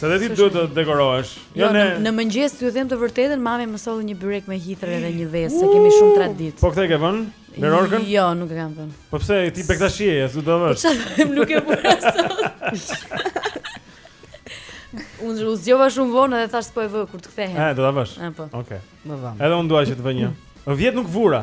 Se dhe ti duhet të dekorohesh. Jo, jo në në mëngjes ju them të vërtetën, mami më solli një byrek me hithër edhe një vezë, se kemi shumë traditë. Po këtë e ke vënë? Verorkën? Jo, nuk e kam vënë. Po pse ti bektashie, s'do ta vësh. Po çfarë, nuk e bëra sot. Unë u zgjova shumë vonë dhe thashë po e vë kur të kthehem. Eh, do ta vësh. Eh, po. Okej. Më vonë. Edhe unë dua që të vë një. Unë vjet nuk vura.